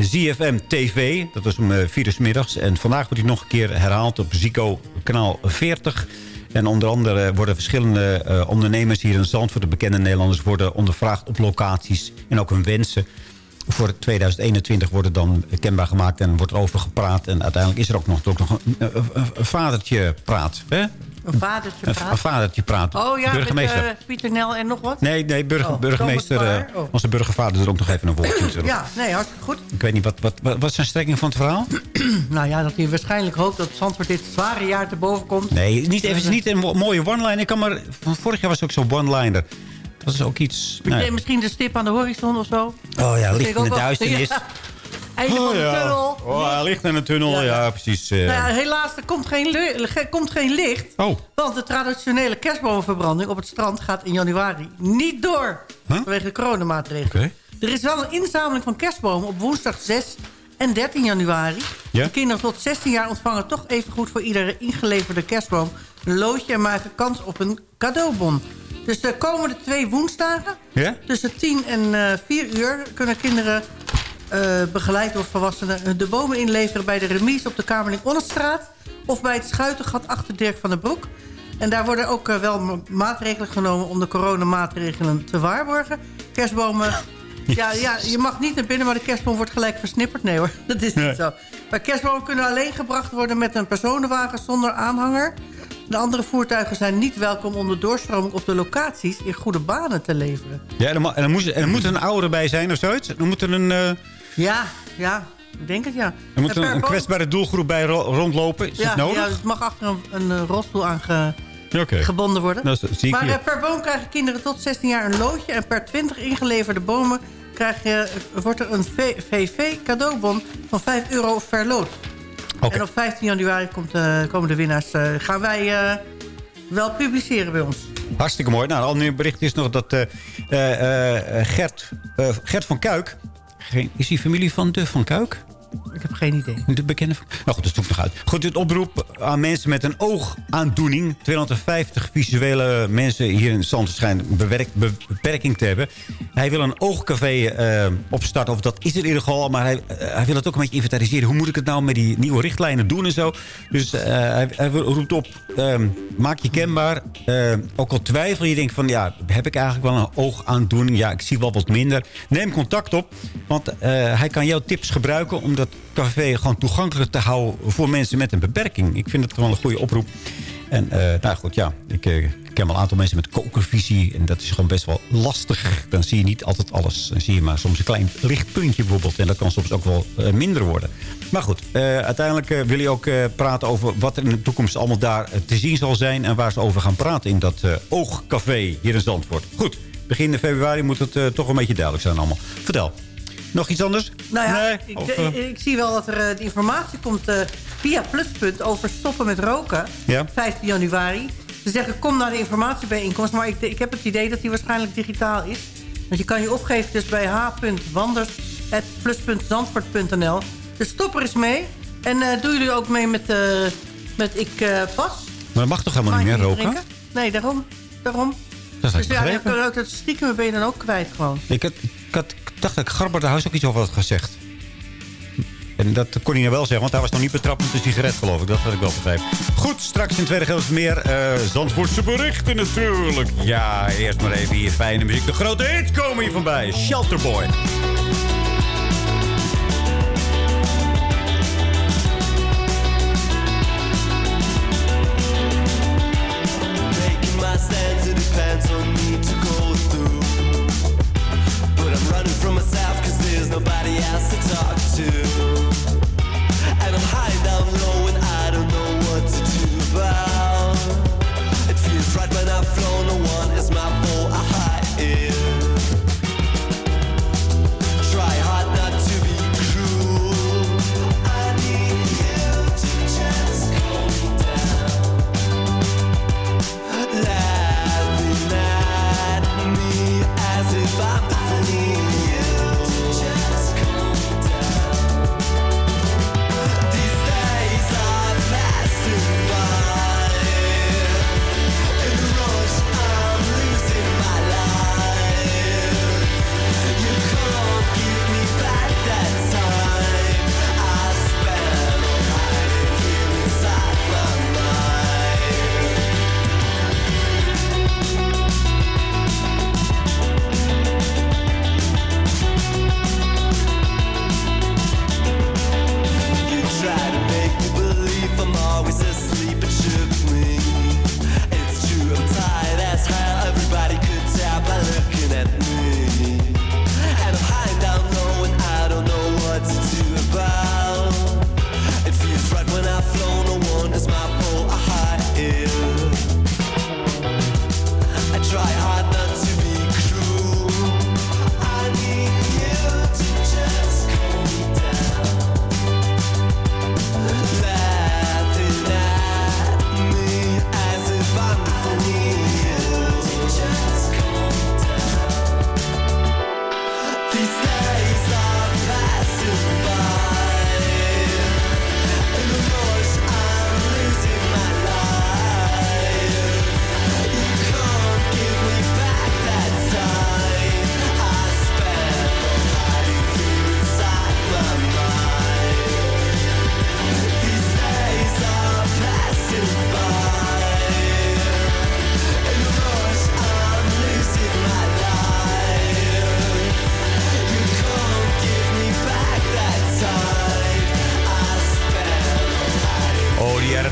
S6: ZFM TV. Dat was om vier uur 's middags. En vandaag wordt hij nog een keer herhaald op Zico kanaal 40. En onder andere worden verschillende eh, ondernemers hier in Zandvoort... de bekende Nederlanders worden ondervraagd op locaties en ook hun wensen voor 2021 worden dan kenbaar gemaakt en wordt erover gepraat. En uiteindelijk is er ook nog, ook nog een, een, een- een vadertje praat. Hè?
S7: Een vadertje
S6: Een,
S7: praat.
S6: een vadertje praat.
S7: Oh ja,
S6: burgemeester.
S7: met eh, Pieter Nel en nog wat?
S6: Nee, nee burger,
S7: Oh,
S6: burgemeester.
S7: Oh.
S6: Onze burgervader er ook nog even een woordje natuurlijk.
S7: Ja, nee, hartstikke goed.
S6: Ik weet niet, wat, wat, wat, wat is zijn strekking van het verhaal? [clears throat]
S7: Nou ja, dat hij waarschijnlijk hoopt dat Zandvoort dit zware jaar te boven komt.
S6: Nee, niet, even, niet een mo- mooie one-liner. Ik kan maar, van vorig jaar was ook zo'n one-liner. Dat is ook iets... Nou,
S7: Misschien de stip aan de horizon of zo.
S6: Oh ja, licht in de duisternis.
S7: Ja. Einde van de tunnel.
S6: Oh, hij ligt in een tunnel, ja, precies. eh.
S7: Nou helaas, er komt geen, er komt geen licht.
S6: Oh.
S7: Want de traditionele kerstbomenverbranding op het strand gaat in januari niet door. Vanwege de coronamaatregelen. Er is wel een inzameling van kerstbomen op woensdag 6 en 13 januari.
S6: Ja?
S7: De kinderen tot 16 jaar ontvangen toch even goed voor iedere ingeleverde kerstboom... een loodje en maken kans op een cadeaubon. Dus de komende twee woensdagen, tussen 10 en eh 4 uur... kunnen kinderen eh, begeleid door volwassenen de bomen inleveren... bij de remise op de Kamerling Onnestraat... of bij het Schuitengat achter Dirk van den Broek. En daar worden ook eh, wel ma- maatregelen genomen... om de coronamaatregelen te waarborgen. Kerstbomen... [laughs] Ja, ja, je mag niet naar binnen, maar de kerstboom wordt gelijk versnipperd. Nee hoor, [laughs] dat is niet
S6: Nee.
S7: zo. Maar kerstbomen kunnen alleen gebracht worden met een personenwagen zonder aanhanger. De andere voertuigen zijn niet welkom om de doorstroming op de locaties in goede banen te leveren.
S6: Ja, en, dan, ma- en, dan moest, en er moet een ouder bij zijn of zoiets? Er moet er een, eh,
S7: Ja, ja, ik denk het ja.
S6: er moet een, een kwetsbare doelgroep bij ro- rondlopen. Is
S7: ja,
S6: dat nodig?
S7: Ja, het mag achter een, een rolstoel aangebonden
S6: Oké.
S7: worden.
S6: Dat is- zie ik
S7: maar
S6: hier.
S7: eh, per boom krijgen kinderen tot 16 jaar een loodje... en per 20 ingeleverde bomen krijg je, eh, wordt er een V- VV cadeaubon van 5 euro per lood.
S6: Oké.
S7: En op 15 januari komt, eh, komen de winnaars. gaan wij wel publiceren bij ons.
S6: Hartstikke mooi. Nou, een ander bericht is nog dat Gert, Gert van Kuik... Geen, is hij familie van de Van Kuik?
S7: Ik heb geen idee.
S6: De bekende. Nou goed, dat ik nog uit. Goed, het oproep aan mensen met een oogaandoening. 250 visuele mensen hier in Zand schijnen beperking te hebben. Hij wil een oogcafé eh, opstarten. Of dat is het in ieder geval. Maar hij, eh, hij wil het ook een beetje inventariseren. Hoe moet ik het nou met die nieuwe richtlijnen doen en zo. Dus eh, hij, roept op, ehm, maak je kenbaar. Ook al twijfel je, denkt van ja, heb ik eigenlijk wel een oogaandoening? Ja, ik zie wel wat minder. Neem contact op, want hij kan jouw tips gebruiken... om dat café gewoon toegankelijk te houden voor mensen met een beperking. Ik vind het wel een goede oproep. En eh, nou goed, ja, ik, eh, ik ken wel een aantal mensen met kokervisie. En dat is gewoon best wel lastig. Dan zie je niet altijd alles. Dan zie je maar soms een klein lichtpuntje bijvoorbeeld. En dat kan soms ook wel eh, minder worden. Maar goed, uiteindelijk wil je ook praten over wat er in de toekomst allemaal daar te zien zal zijn. En waar ze over gaan praten in dat oogcafé hier in Zandvoort. Goed, begin februari moet het toch een beetje duidelijk zijn allemaal. Vertel. Nog iets anders?
S7: Nou ja,
S6: Nee?
S7: ik,
S6: Of,
S7: ik,
S6: eh,
S7: ik zie wel dat er eh, de informatie komt eh, via Pluspunt over stoppen met roken.
S6: Ja.
S7: 15 januari. Ze zeggen kom naar de informatiebijeenkomst. Maar ik, ik heb het idee dat die waarschijnlijk digitaal is. Want je kan je opgeven dus bij h.wanders.plus.zandvoort.nl. De stopper is mee. En eh, doen jullie ook mee met, met Ik eh, Pas?
S6: Maar dat mag toch helemaal niet meer roken?
S7: drinken? Nee, daarom. daarom.
S6: Dat
S7: Dus ja, dat stiekem ben je dan ook kwijt gewoon.
S6: Ik, had, ik, had, dacht dat Garber de Huis ook iets over had gezegd. En dat kon hij nou wel zeggen, want hij was nog niet betrapt met een sigaret, geloof ik. Dat had ik wel begrepen. Goed, straks in tweede gedeelte meer eh Zandvoortse berichten natuurlijk. Ja, eerst maar even hier fijne muziek. De grote hits komen hier voorbij. Shelterboy.
S12: Myself, cause there's nobody else to talk to.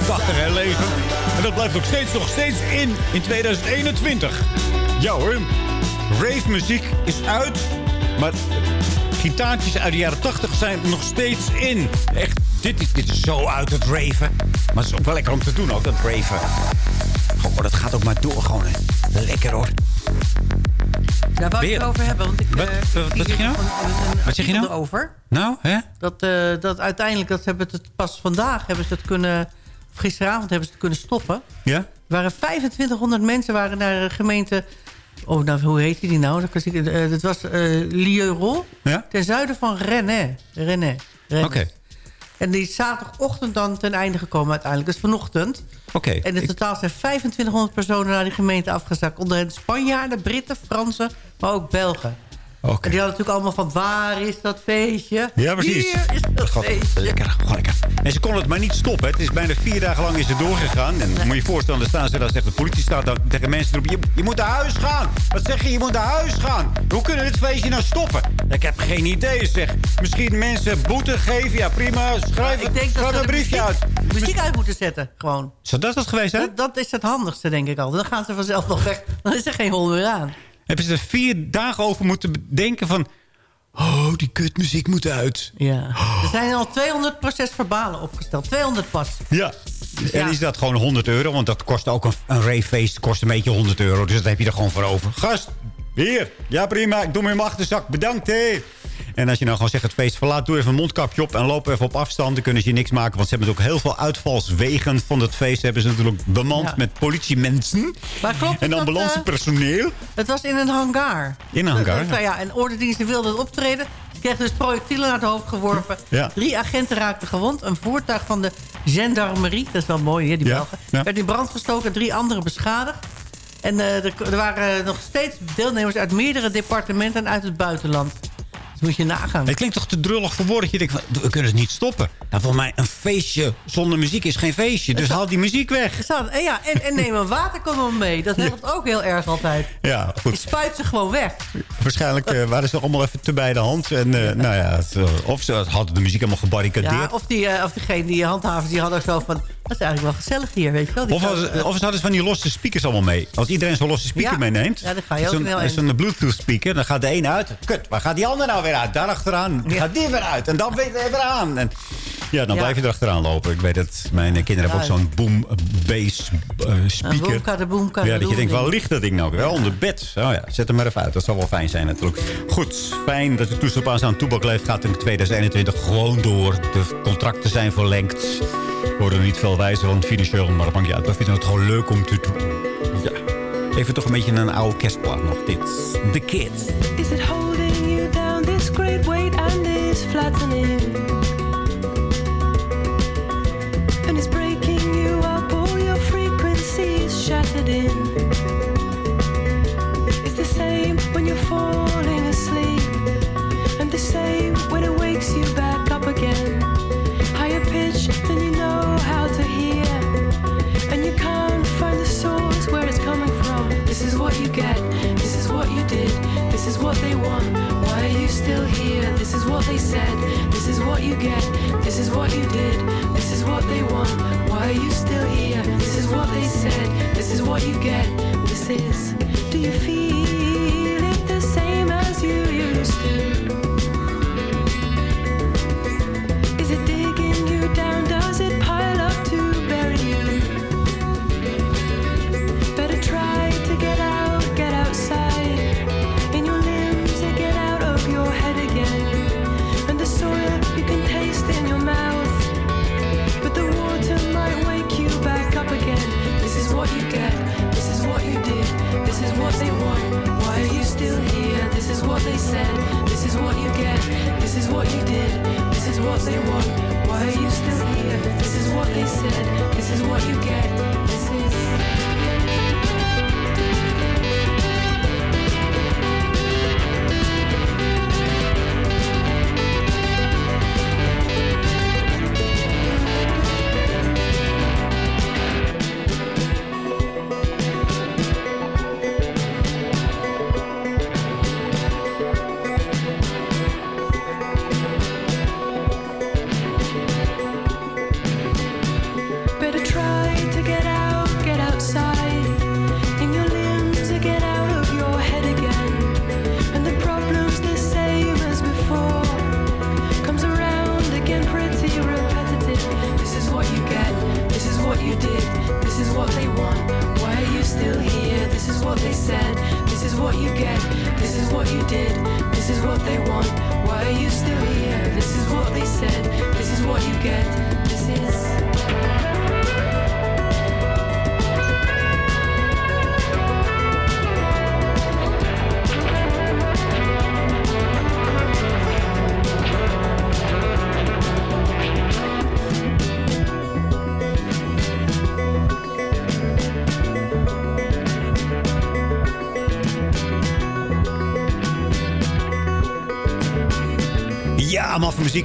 S6: 80 hè, leven. En dat blijft nog steeds, nog steeds in, in 2021. Ja hoor, rave muziek is uit, maar gitaartjes uit de jaren 80 zijn nog steeds in. Echt, dit is, dit is zo uit het raven. Maar het is ook wel lekker om te doen ook, dat raven. Oh, dat gaat ook maar door gewoon. hè. Lekker hoor.
S7: Daar wou ik het over hebben. Want ik,
S6: Wat- wat- wat zeg je nou?
S7: een- een- een
S6: Wat zeg je nou?
S7: Erover.
S6: Nou, hè?
S7: Dat, eh, dat uiteindelijk, dat hebben het pas vandaag hebben ze het kunnen... Gisteravond hebben ze het kunnen stoppen.
S6: Ja?
S7: Er waren 2500 mensen waren naar de gemeente... Oh, nou, hoe heet die nou? Dat, was, eh, dat was eh Lieurol.
S6: Ja?
S7: Ten zuiden van Rennes. Rennes. Rennes.
S6: Oké.
S7: En die is zaterdagochtend dan ten einde gekomen uiteindelijk. Dus vanochtend.
S6: Oké.
S7: En in totaal zijn 2500 personen naar die gemeente afgezakt. Onder hen Spanjaarden, Britten, Fransen, maar ook Belgen. En die hadden natuurlijk allemaal van waar is dat feestje?
S6: Ja, precies.
S7: Hier is dat
S6: God,
S7: feestje.
S6: lekker, gewoon lekker. En ze konden het maar niet stoppen. hè. Het is bijna vier dagen lang is het doorgegaan. En moet je je voorstellen, dan staan ze daar, zegt de politie staat dan tegen mensen erop. Je, je moet naar huis gaan. Wat zeg je? Je moet naar huis gaan. Hoe kunnen we dit feestje nou stoppen? Ik heb geen idee, zeg. Misschien mensen boete geven. Ja, prima. Schrijf,
S7: Ik denk dat
S6: schrijf
S7: ze
S6: een briefje uit.
S7: muziek, uit moeten zetten, gewoon.
S6: Zou dat het geweest zijn?
S7: Dat, dat is het handigste, denk ik al. Dan gaan ze vanzelf nog weg. Dan is er geen hol meer aan.
S6: Hebben ze er vier dagen over moeten denken van... Oh, die kutmuziek moet uit.
S7: Ja. Er zijn al 200 procesverbalen opgesteld. 200 pas.
S6: Ja. En is dat gewoon 100 euro? Want dat kost ook een, een ravefeest kost een beetje 100 euro. Dus dat heb je er gewoon voor over. Gast, hier. Ja, prima. Ik doe mijn achterzak. Bedankt, hé. En als je nou gewoon zegt het feest verlaat, doe even een mondkapje op... en loop even op afstand, dan kunnen ze je niks maken. Want ze hebben ook heel veel uitvalswegen van het feest... hebben ze natuurlijk bemand
S7: Ja.
S6: met politiemensen
S7: Maar klopt
S6: en ambulancepersoneel.
S7: Het was in een hangar.
S6: In een hangar,
S7: Ja, ja en ordendiensten wilden het optreden. Ze kregen dus projectielen naar het hoofd geworpen.
S6: Ja.
S7: Drie agenten raakten gewond. Een voertuig van de gendarmerie, dat is wel mooi, hè, die Belgen... werd in brand gestoken, drie anderen beschadigd. En eh, er, er waren nog steeds deelnemers uit meerdere departementen en uit het buitenland. Dus moet je nagaan.
S6: Het klinkt toch te drullig voor woorden. dat Je denkt, we kunnen het niet stoppen. Nou, volgens mij, een feestje zonder muziek is geen feestje. Dus haal die muziek weg.
S7: Zo, en, ja, en, en neem een waterkanon mee. Dat helpt ook heel erg altijd.
S6: Ja,
S7: Je
S6: goed.
S7: spuit ze gewoon weg.
S6: Waarschijnlijk eh, waren ze allemaal even te bij de hand. En, eh, nou ja, het, eh, of ze hadden de muziek helemaal gebarricadeerd.
S7: Ja, of, die, eh, of diegene die handhavers, die hadden ook zo van... dat is eigenlijk wel gezellig hier, weet je wel. Die
S6: Of, als- of ze hadden ze van die losse speakers allemaal mee. Als iedereen zo'n losse speaker
S7: Ja.
S6: meeneemt.
S7: Ja, dan ga je ook eind.
S6: Zo'n Bluetooth speaker. Dan gaat de een uit. Kut, waar gaat die ander nou weer uit? Daar achteraan. Gaat die weer uit. En dan weer, weer aan. En, ja, dan
S7: Ja.
S6: blijf je erachteraan lopen. Ik weet het. Mijn kinderen hebben ook
S7: Ja.
S6: zo'n boom eh, bass eh, speaker.
S7: boomka de boomka de
S6: Ja, dat je denkt, waar ligt dat ding nou? Wel onder bed. Oh ja, zet hem maar even uit. Dat zal wel fijn zijn natuurlijk. Goed, fijn dat de toestel aan toebak leeft. Gaat in 2021 gewoon door. De contracten zijn verlengd. Worden er niet veel wijzer van financieel. Maar dat maakt niet uit. We vinden het gewoon leuk om te doen. Ja. Even toch een beetje een oude kerstplaat nog. Dit. The Kids.
S18: Is it holding you down, this great weight and this flattening? What they want. Why are you still here? This is what they said, this is what you get, this is what you did, this is what they want. Why are you still here? This is what they said, this is what you get, this is. Do you feel is what they want. Why are you still here? This is what they said. This is what you get. This is. What they said, this is what you get, this is what you did, this is what they want. Why are you still here? This is what they said, this is what you get, this is.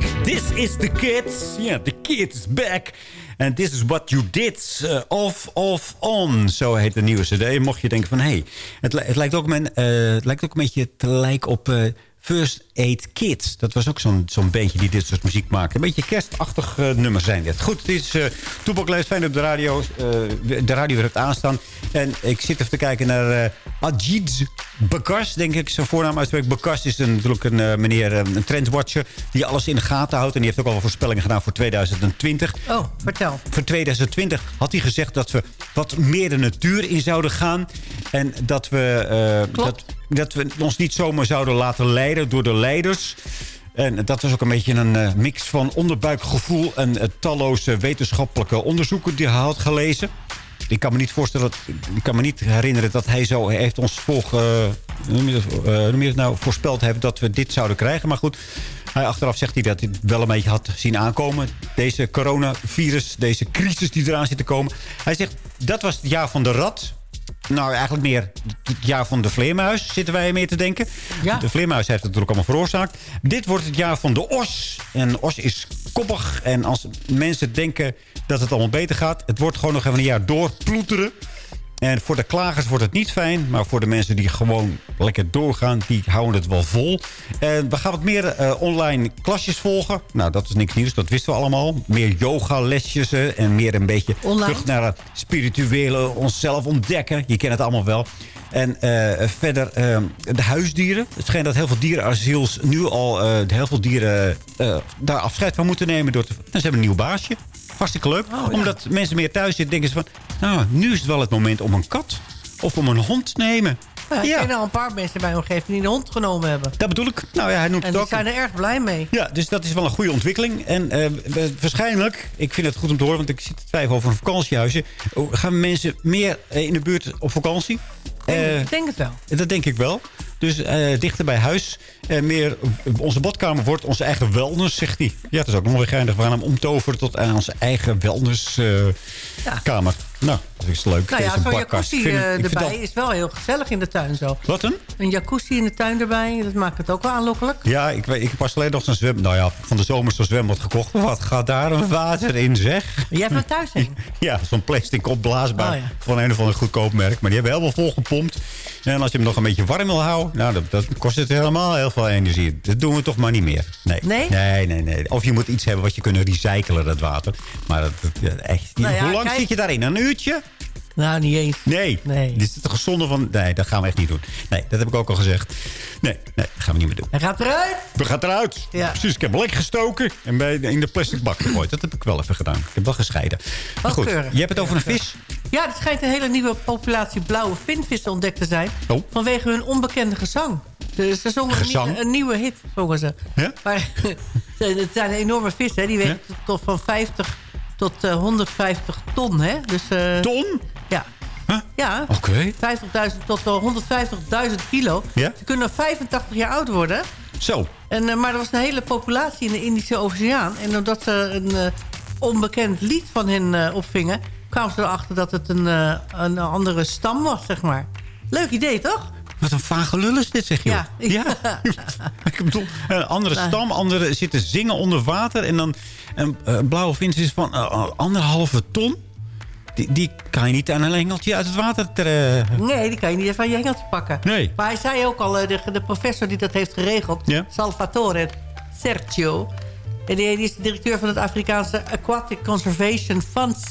S6: This is the kids. Ja, the kid is back. And this is what you did. Uh, off, off, on. Zo heet de nieuwe cd. Mocht je denken van... Hé, hey, het, het, lijkt ook eh, het lijkt ook een beetje te lijken op... eh, First Aid Kids. Dat was ook zo'n zo'n bandje die dit soort muziek maakte. Een beetje kerstachtig eh, nummer zijn dit. Goed, het is uh, Toepak fijn op de radio. eh, de radio weer heeft aanstaan. En ik zit even te kijken naar eh Ajid Bakars, denk ik. Zijn voornaam uitspreekt. Bakars is een, natuurlijk een meneer, een trendwatcher... die alles in de gaten houdt. En die heeft ook al voorspellingen gedaan voor 2020.
S7: Oh, vertel.
S6: Voor 2020 had hij gezegd dat we wat meer de natuur in zouden gaan. En dat we, eh, dat, dat we ons niet zomaar zouden laten leiden door de leiders. En dat was ook een beetje een eh, mix van onderbuikgevoel... en eh, talloze wetenschappelijke onderzoeken die hij had gelezen. Ik kan me niet voorstellen, ik kan me niet herinneren dat hij zo heeft ons volg, hoe noem dat, nou, voorspeld heeft dat we dit zouden krijgen. Maar goed, hij, achteraf zegt hij dat hij het wel een beetje had zien aankomen. Deze coronavirus, deze crisis die eraan zit te komen. Hij zegt, dat was het jaar van de rat. Nou, eigenlijk meer het jaar van de vleermuis, zitten wij meer te denken. De vleermuis heeft het natuurlijk allemaal veroorzaakt. Dit wordt het jaar van de os. En os is koppig. En als mensen denken dat het allemaal beter gaat... het wordt gewoon nog even een jaar doorploeteren. En voor de klagers wordt het niet fijn. Maar voor de mensen die gewoon lekker doorgaan, die houden het wel vol. En we gaan wat meer eh, online klasjes volgen. Nou, dat is niks nieuws. Dat wisten we allemaal. Meer yogalesjes en meer een beetje
S7: Online?
S6: terug naar het spirituele onszelf ontdekken. Je kent het allemaal wel. En eh, verder eh, de huisdieren. Het schijnt dat heel veel dierenasiels nu al heel veel dieren daar afscheid van moeten nemen. Door te, nou, ze hebben een nieuw baasje. Hartstikke leuk. Omdat mensen meer thuis zitten, denken ze van... Nou, nu is het wel het moment om een kat of om een hond te nemen.
S7: Ja, ik ken al een paar mensen in mijn omgeving die een hond genomen hebben.
S6: Dat bedoel ik. Nou ja, hij noemt
S7: En
S6: het
S7: die
S6: ook.
S7: zijn er erg blij mee.
S6: Ja, dus dat is wel een goede ontwikkeling. En we- waarschijnlijk, ik vind het goed om te horen... want ik zit te twijfelen over een vakantiehuisje... oh, gaan mensen meer eh, in de buurt op vakantie? Eh,
S7: Ik denk het wel.
S6: dat denk ik wel. Dus dichter bij huis. Meer, onze badkamer wordt onze eigen wellness, zegt hij. Ja, het is ook nog wel geinig. We gaan hem omtoveren tot aan onze eigen wellnesskamer. kamer. Nou, dat is leuk.
S7: Nou ja, zo'n jacuzzi
S6: Ik
S7: eh,
S6: ik
S7: erbij
S6: dat-
S7: is wel heel gezellig in de tuin zo.
S6: Wat dan?
S7: Een jacuzzi in de tuin erbij, dat maakt het ook wel aanlokkelijk.
S6: Ja, ik, ik heb pas alleen nog zo'n zwem... Nou ja, van de zomer zo'n zwembad gekocht. Wat gaat daar een water in, zeg?
S7: Jij hebt een thuis heen. [laughs]
S6: Ja, zo'n plastic opblaasbaar
S7: Oh, ja.
S6: van een of ander goedkoop merk. Maar die hebben helemaal volgepompt. En als je hem nog een beetje warm wil houden... Nou, dat, dat kost het helemaal heel veel energie. Dat doen we toch maar niet meer. Nee.
S7: Nee?
S6: Nee, nee, nee. Of je moet iets hebben wat je kunt recyclen, dat water. Maar dat, dat- echt.
S7: Nou ja,
S6: Hoe lang
S7: kijk-
S6: zit je daarin? Een uurtje?
S7: Nou, niet eens.
S6: Nee.
S7: Nee.
S6: Dit is het gezonde van... Nee, dat gaan we echt niet doen. Nee, dat heb ik ook al gezegd. Nee, nee dat gaan we niet meer doen.
S7: Hij gaat eruit.
S6: We gaan eruit.
S7: Ja.
S6: Precies, ik heb lek gestoken en bij, in de plastic bak gegooid. Dat heb ik wel even gedaan. Ik heb wel gescheiden. Maar goed, je hebt het over een vis.
S7: Ja, er schijnt een hele nieuwe populatie blauwe vinvissen ontdekt te zijn.
S6: Oh.
S7: Vanwege hun onbekende gezang. Dus ze zongen een,
S6: Gezang?
S7: nie- een nieuwe hit, zongen ze.
S6: Ja?
S7: Maar [laughs] het zijn enorme vissen, hè. die wegen tot van 50 tot eh, 150 ton. Hè? Dus, eh,
S6: Ton?
S7: Ja. Ja,
S6: Oké.
S7: 50.000 tot wel 150.000 kilo.
S6: Ja?
S7: Ze kunnen 85 jaar oud worden.
S6: Zo.
S7: En, eh, maar er was een hele populatie in de Indische Oceaan. En omdat ze een eh, onbekend lied van hen eh, opvingen... kwamen ze erachter dat het een, eh, een andere stam was, zeg maar. Leuk idee, toch?
S6: Wat een vage lul is dit, zeg je.
S7: Ja.
S6: ja. [laughs] Ik bedoel, een andere
S7: Nou.
S6: stam, anderen zitten zingen onder water. En dan een eh, blauwe vins is van eh, anderhalve ton. Die, die kan je niet aan een engeltje uit het water ter, eh,
S7: Nee, die kan je niet even aan je hengeltje pakken.
S6: Nee.
S7: Maar hij zei ook al, eh, de, de professor die dat heeft geregeld...
S6: Ja.
S7: Salvatore Sergio... En die, die is de directeur van het Afrikaanse Aquatic Conservation Funds,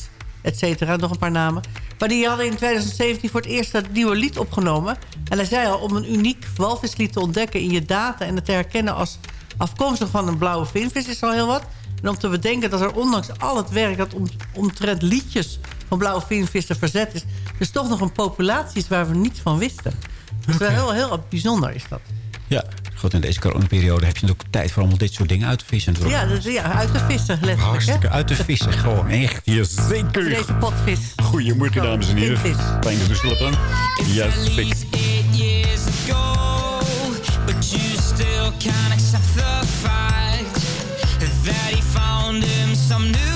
S7: et cetera. Nog een paar namen. Maar die hadden in 2017 voor het eerst dat nieuwe lied opgenomen. En hij zei al, om een uniek walvislied te ontdekken in je data... en het te herkennen als afkomstig van een blauwe vinvis is al heel wat. En om te bedenken dat er ondanks al het werk... dat om, omtrent liedjes van blauwe vinvissen verzet is... dus toch nog een populatie is waar we niets van wisten. Is wel heel, heel bijzonder, is dat.
S6: Ja, goed, in deze coronaperiode heb je natuurlijk tijd voor allemaal dit soort dingen uit te vissen.
S7: Ja, dus, ja uit de vissen, letterlijk. hè?
S6: Hartstikke uit te vissen, gewoon echt. Hier zeker.
S7: Deze potvis.
S6: Goedemorgen, dames en heren. Fijn dat u slapen. Ja,
S11: ago, but you still can't accept the fact that he found him some new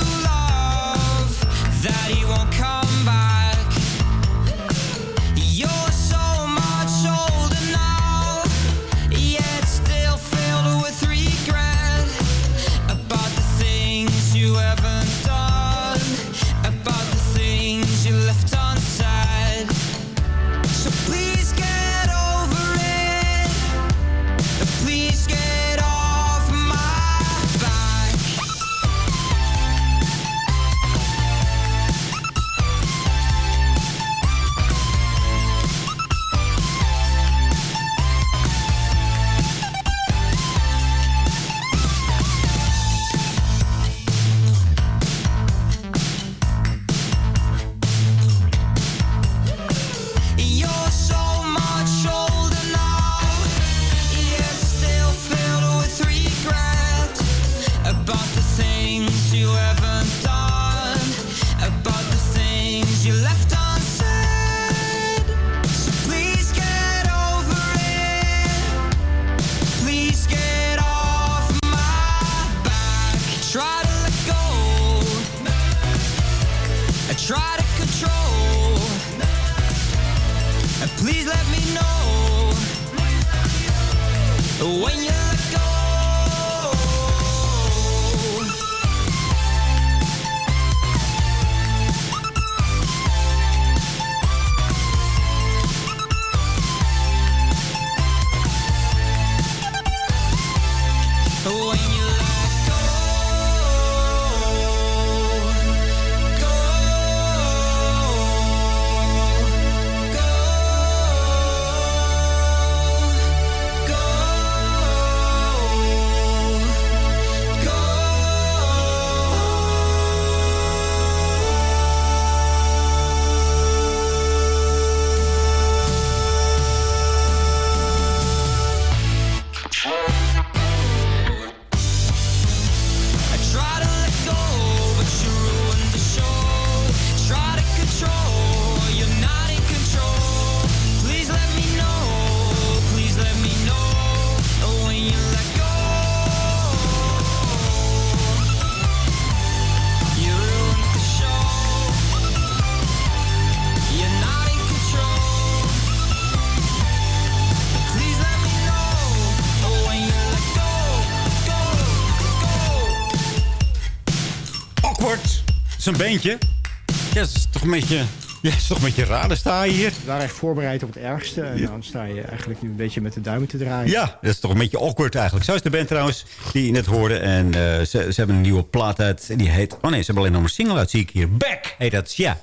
S6: Zo'n beentje. Ja, dat is toch een beetje... Ja, is toch een beetje raar. Dan sta je hier.
S9: We waren echt voorbereid op het ergste. En dan sta je eigenlijk nu een beetje met de duimen te draaien.
S6: Ja, dat is toch een beetje awkward eigenlijk. Zo is de band trouwens, die je net hoorde. En eh, ze, ze hebben een nieuwe plaat uit. En die heet... Oh nee, ze hebben alleen nog een single uit, zie ik hier. Back heet dat, ja.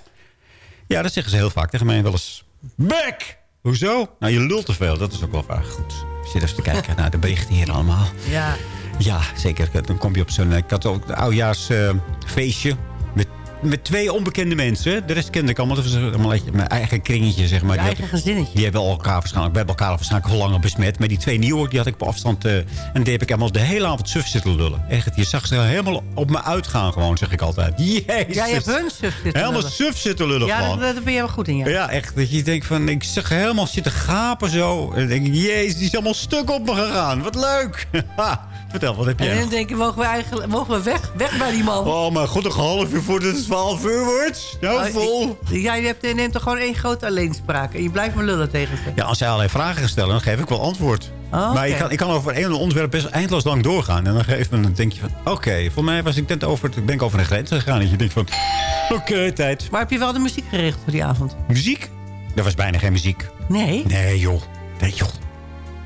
S6: Ja, dat zeggen ze heel vaak tegen mij wel eens. Back! Hoezo? Nou, je lult te veel. Dat is ook wel vaak goed. Zit even te kijken naar de berichten hier allemaal.
S7: Ja.
S6: Ja, zeker. Dan kom je op zo'n... Ik had ook een oudjaarsfeestje met twee onbekende mensen. De rest kende ik allemaal. Dat was allemaal mijn eigen kringetje, zeg maar.
S7: Je
S6: Die
S7: eigen
S6: had-
S7: gezinnetje.
S6: Die hebben elkaar waarschijnlijk, we hebben elkaar waarschijnlijk al langer besmet. Maar die twee nieuwe, die had ik op afstand. eh, en die heb ik helemaal de hele avond suf zitten lullen. Echt, je zag ze helemaal op me uitgaan gewoon, zeg ik altijd. [laughs] Jezus.
S7: Ja, je hebt hun suf zitten
S6: Helemaal
S7: lullen.
S6: suf zitten lullen
S7: Ja,
S6: gewoon.
S7: daar daar ben je wel goed in, ja.
S6: Ja, echt. Dat je denkt van, ik zag helemaal zitten gapen zo. En denk jezus, die is allemaal stuk op me gegaan. Wat leuk. [laughs] Vertel, wat heb jij
S7: En
S6: nog?
S7: dan denk je, mogen we, eigenlijk, mogen we weg, weg bij die man?
S6: Oh, maar goed, nog een half uur voordat het 12 uur wordt. Nou,
S7: Oh,
S6: vol.
S7: ik- Ja, je hebt, je neemt toch gewoon één grote alleenspraak. En je blijft me lullen tegen ze.
S6: Ja, als zij allerlei vragen stellen, dan geef ik wel antwoord.
S7: Oh,
S6: Maar ik
S7: oké.
S6: kan, ik kan over een onderwerp best eindeloos lang doorgaan. En dan, geef me, dan denk je van, oké, voor mij was ik net over, ben ik over een grens gegaan. En je denkt van, oké, tijd.
S7: Maar heb je wel de muziek geregeld voor die avond?
S6: Muziek? Er was bijna geen muziek.
S7: Nee?
S6: Nee, joh. Nee, joh.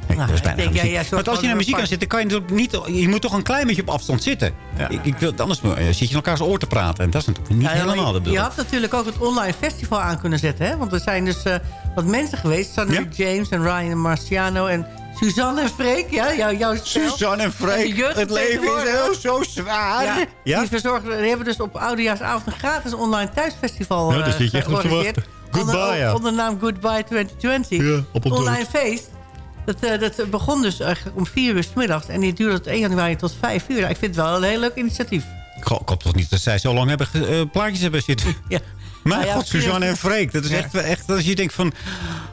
S6: Nee,
S7: Nou,
S6: er was
S7: ik
S6: bijna
S7: denk, ja, ja,
S6: Want als je naar muziek
S7: apart.
S6: aan zit, dan kan je natuurlijk niet... Je moet toch een klein beetje op afstand zitten. Ik, ik wil, anders eh, zit je in elkaars oor te praten. En dat is natuurlijk niet helemaal de
S7: je, je
S6: bedoeling.
S7: had natuurlijk ook het online festival aan kunnen zetten. Hè? Want er zijn dus eh, wat mensen geweest. Sandy James en Ryan Marciano en Suzanne en Freek. Ja, jou, jouw stijl.
S6: Suzanne en Freek, het leven is heel zo zwaar.
S7: Die, verzorgen, die hebben dus op Oudejaarsavond een gratis online thuisfestival
S6: echt op te
S7: georganiseerd.
S6: Goodbye,
S7: onder,
S6: ja.
S7: onder de naam Goodbye 2020.
S6: Ja, op
S7: online feest. Dat, eh, dat begon dus eigenlijk om 4 uur s middags. En die duurde tot 1 januari tot 5 uur. Ik vind het wel een heel leuk initiatief.
S6: Ik ho- ik hoop toch niet dat zij zo lang hebben eh, plaatjes hebben zitten.
S7: Ja.
S6: Mijn
S7: Nou ja,
S6: god, Suzanne en Freek. Dat is
S7: Ja.
S6: echt, echt... Als je denkt van...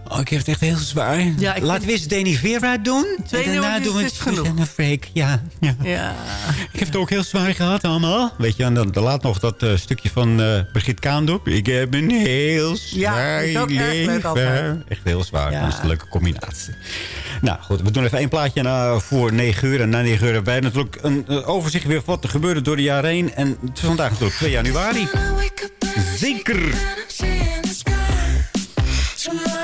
S6: Oh, ik heb het echt heel zwaar.
S7: Ja, ik
S6: Laten we eens Danny Vera doen.
S7: Twee
S6: en daarna doen we
S7: genoeg.
S6: Suzanne en Freek. Ja, ja.
S7: Ja.
S6: Ik heb het ook heel zwaar gehad allemaal. Weet je, en dan, dan laat nog dat eh, stukje van eh Brigitte Kaandorp. Ik heb een heel zwaar
S7: leuk
S6: leven. Echt heel zwaar.
S7: Ja.
S6: Dat is een leuke combinatie. Nou goed, we doen even één plaatje na, voor 9 uur. En na 9 uur hebben wij natuurlijk een eh, overzicht weer van wat er gebeurde door de jaren heen. En het is vandaag natuurlijk 2 januari. Zeker.
S17: My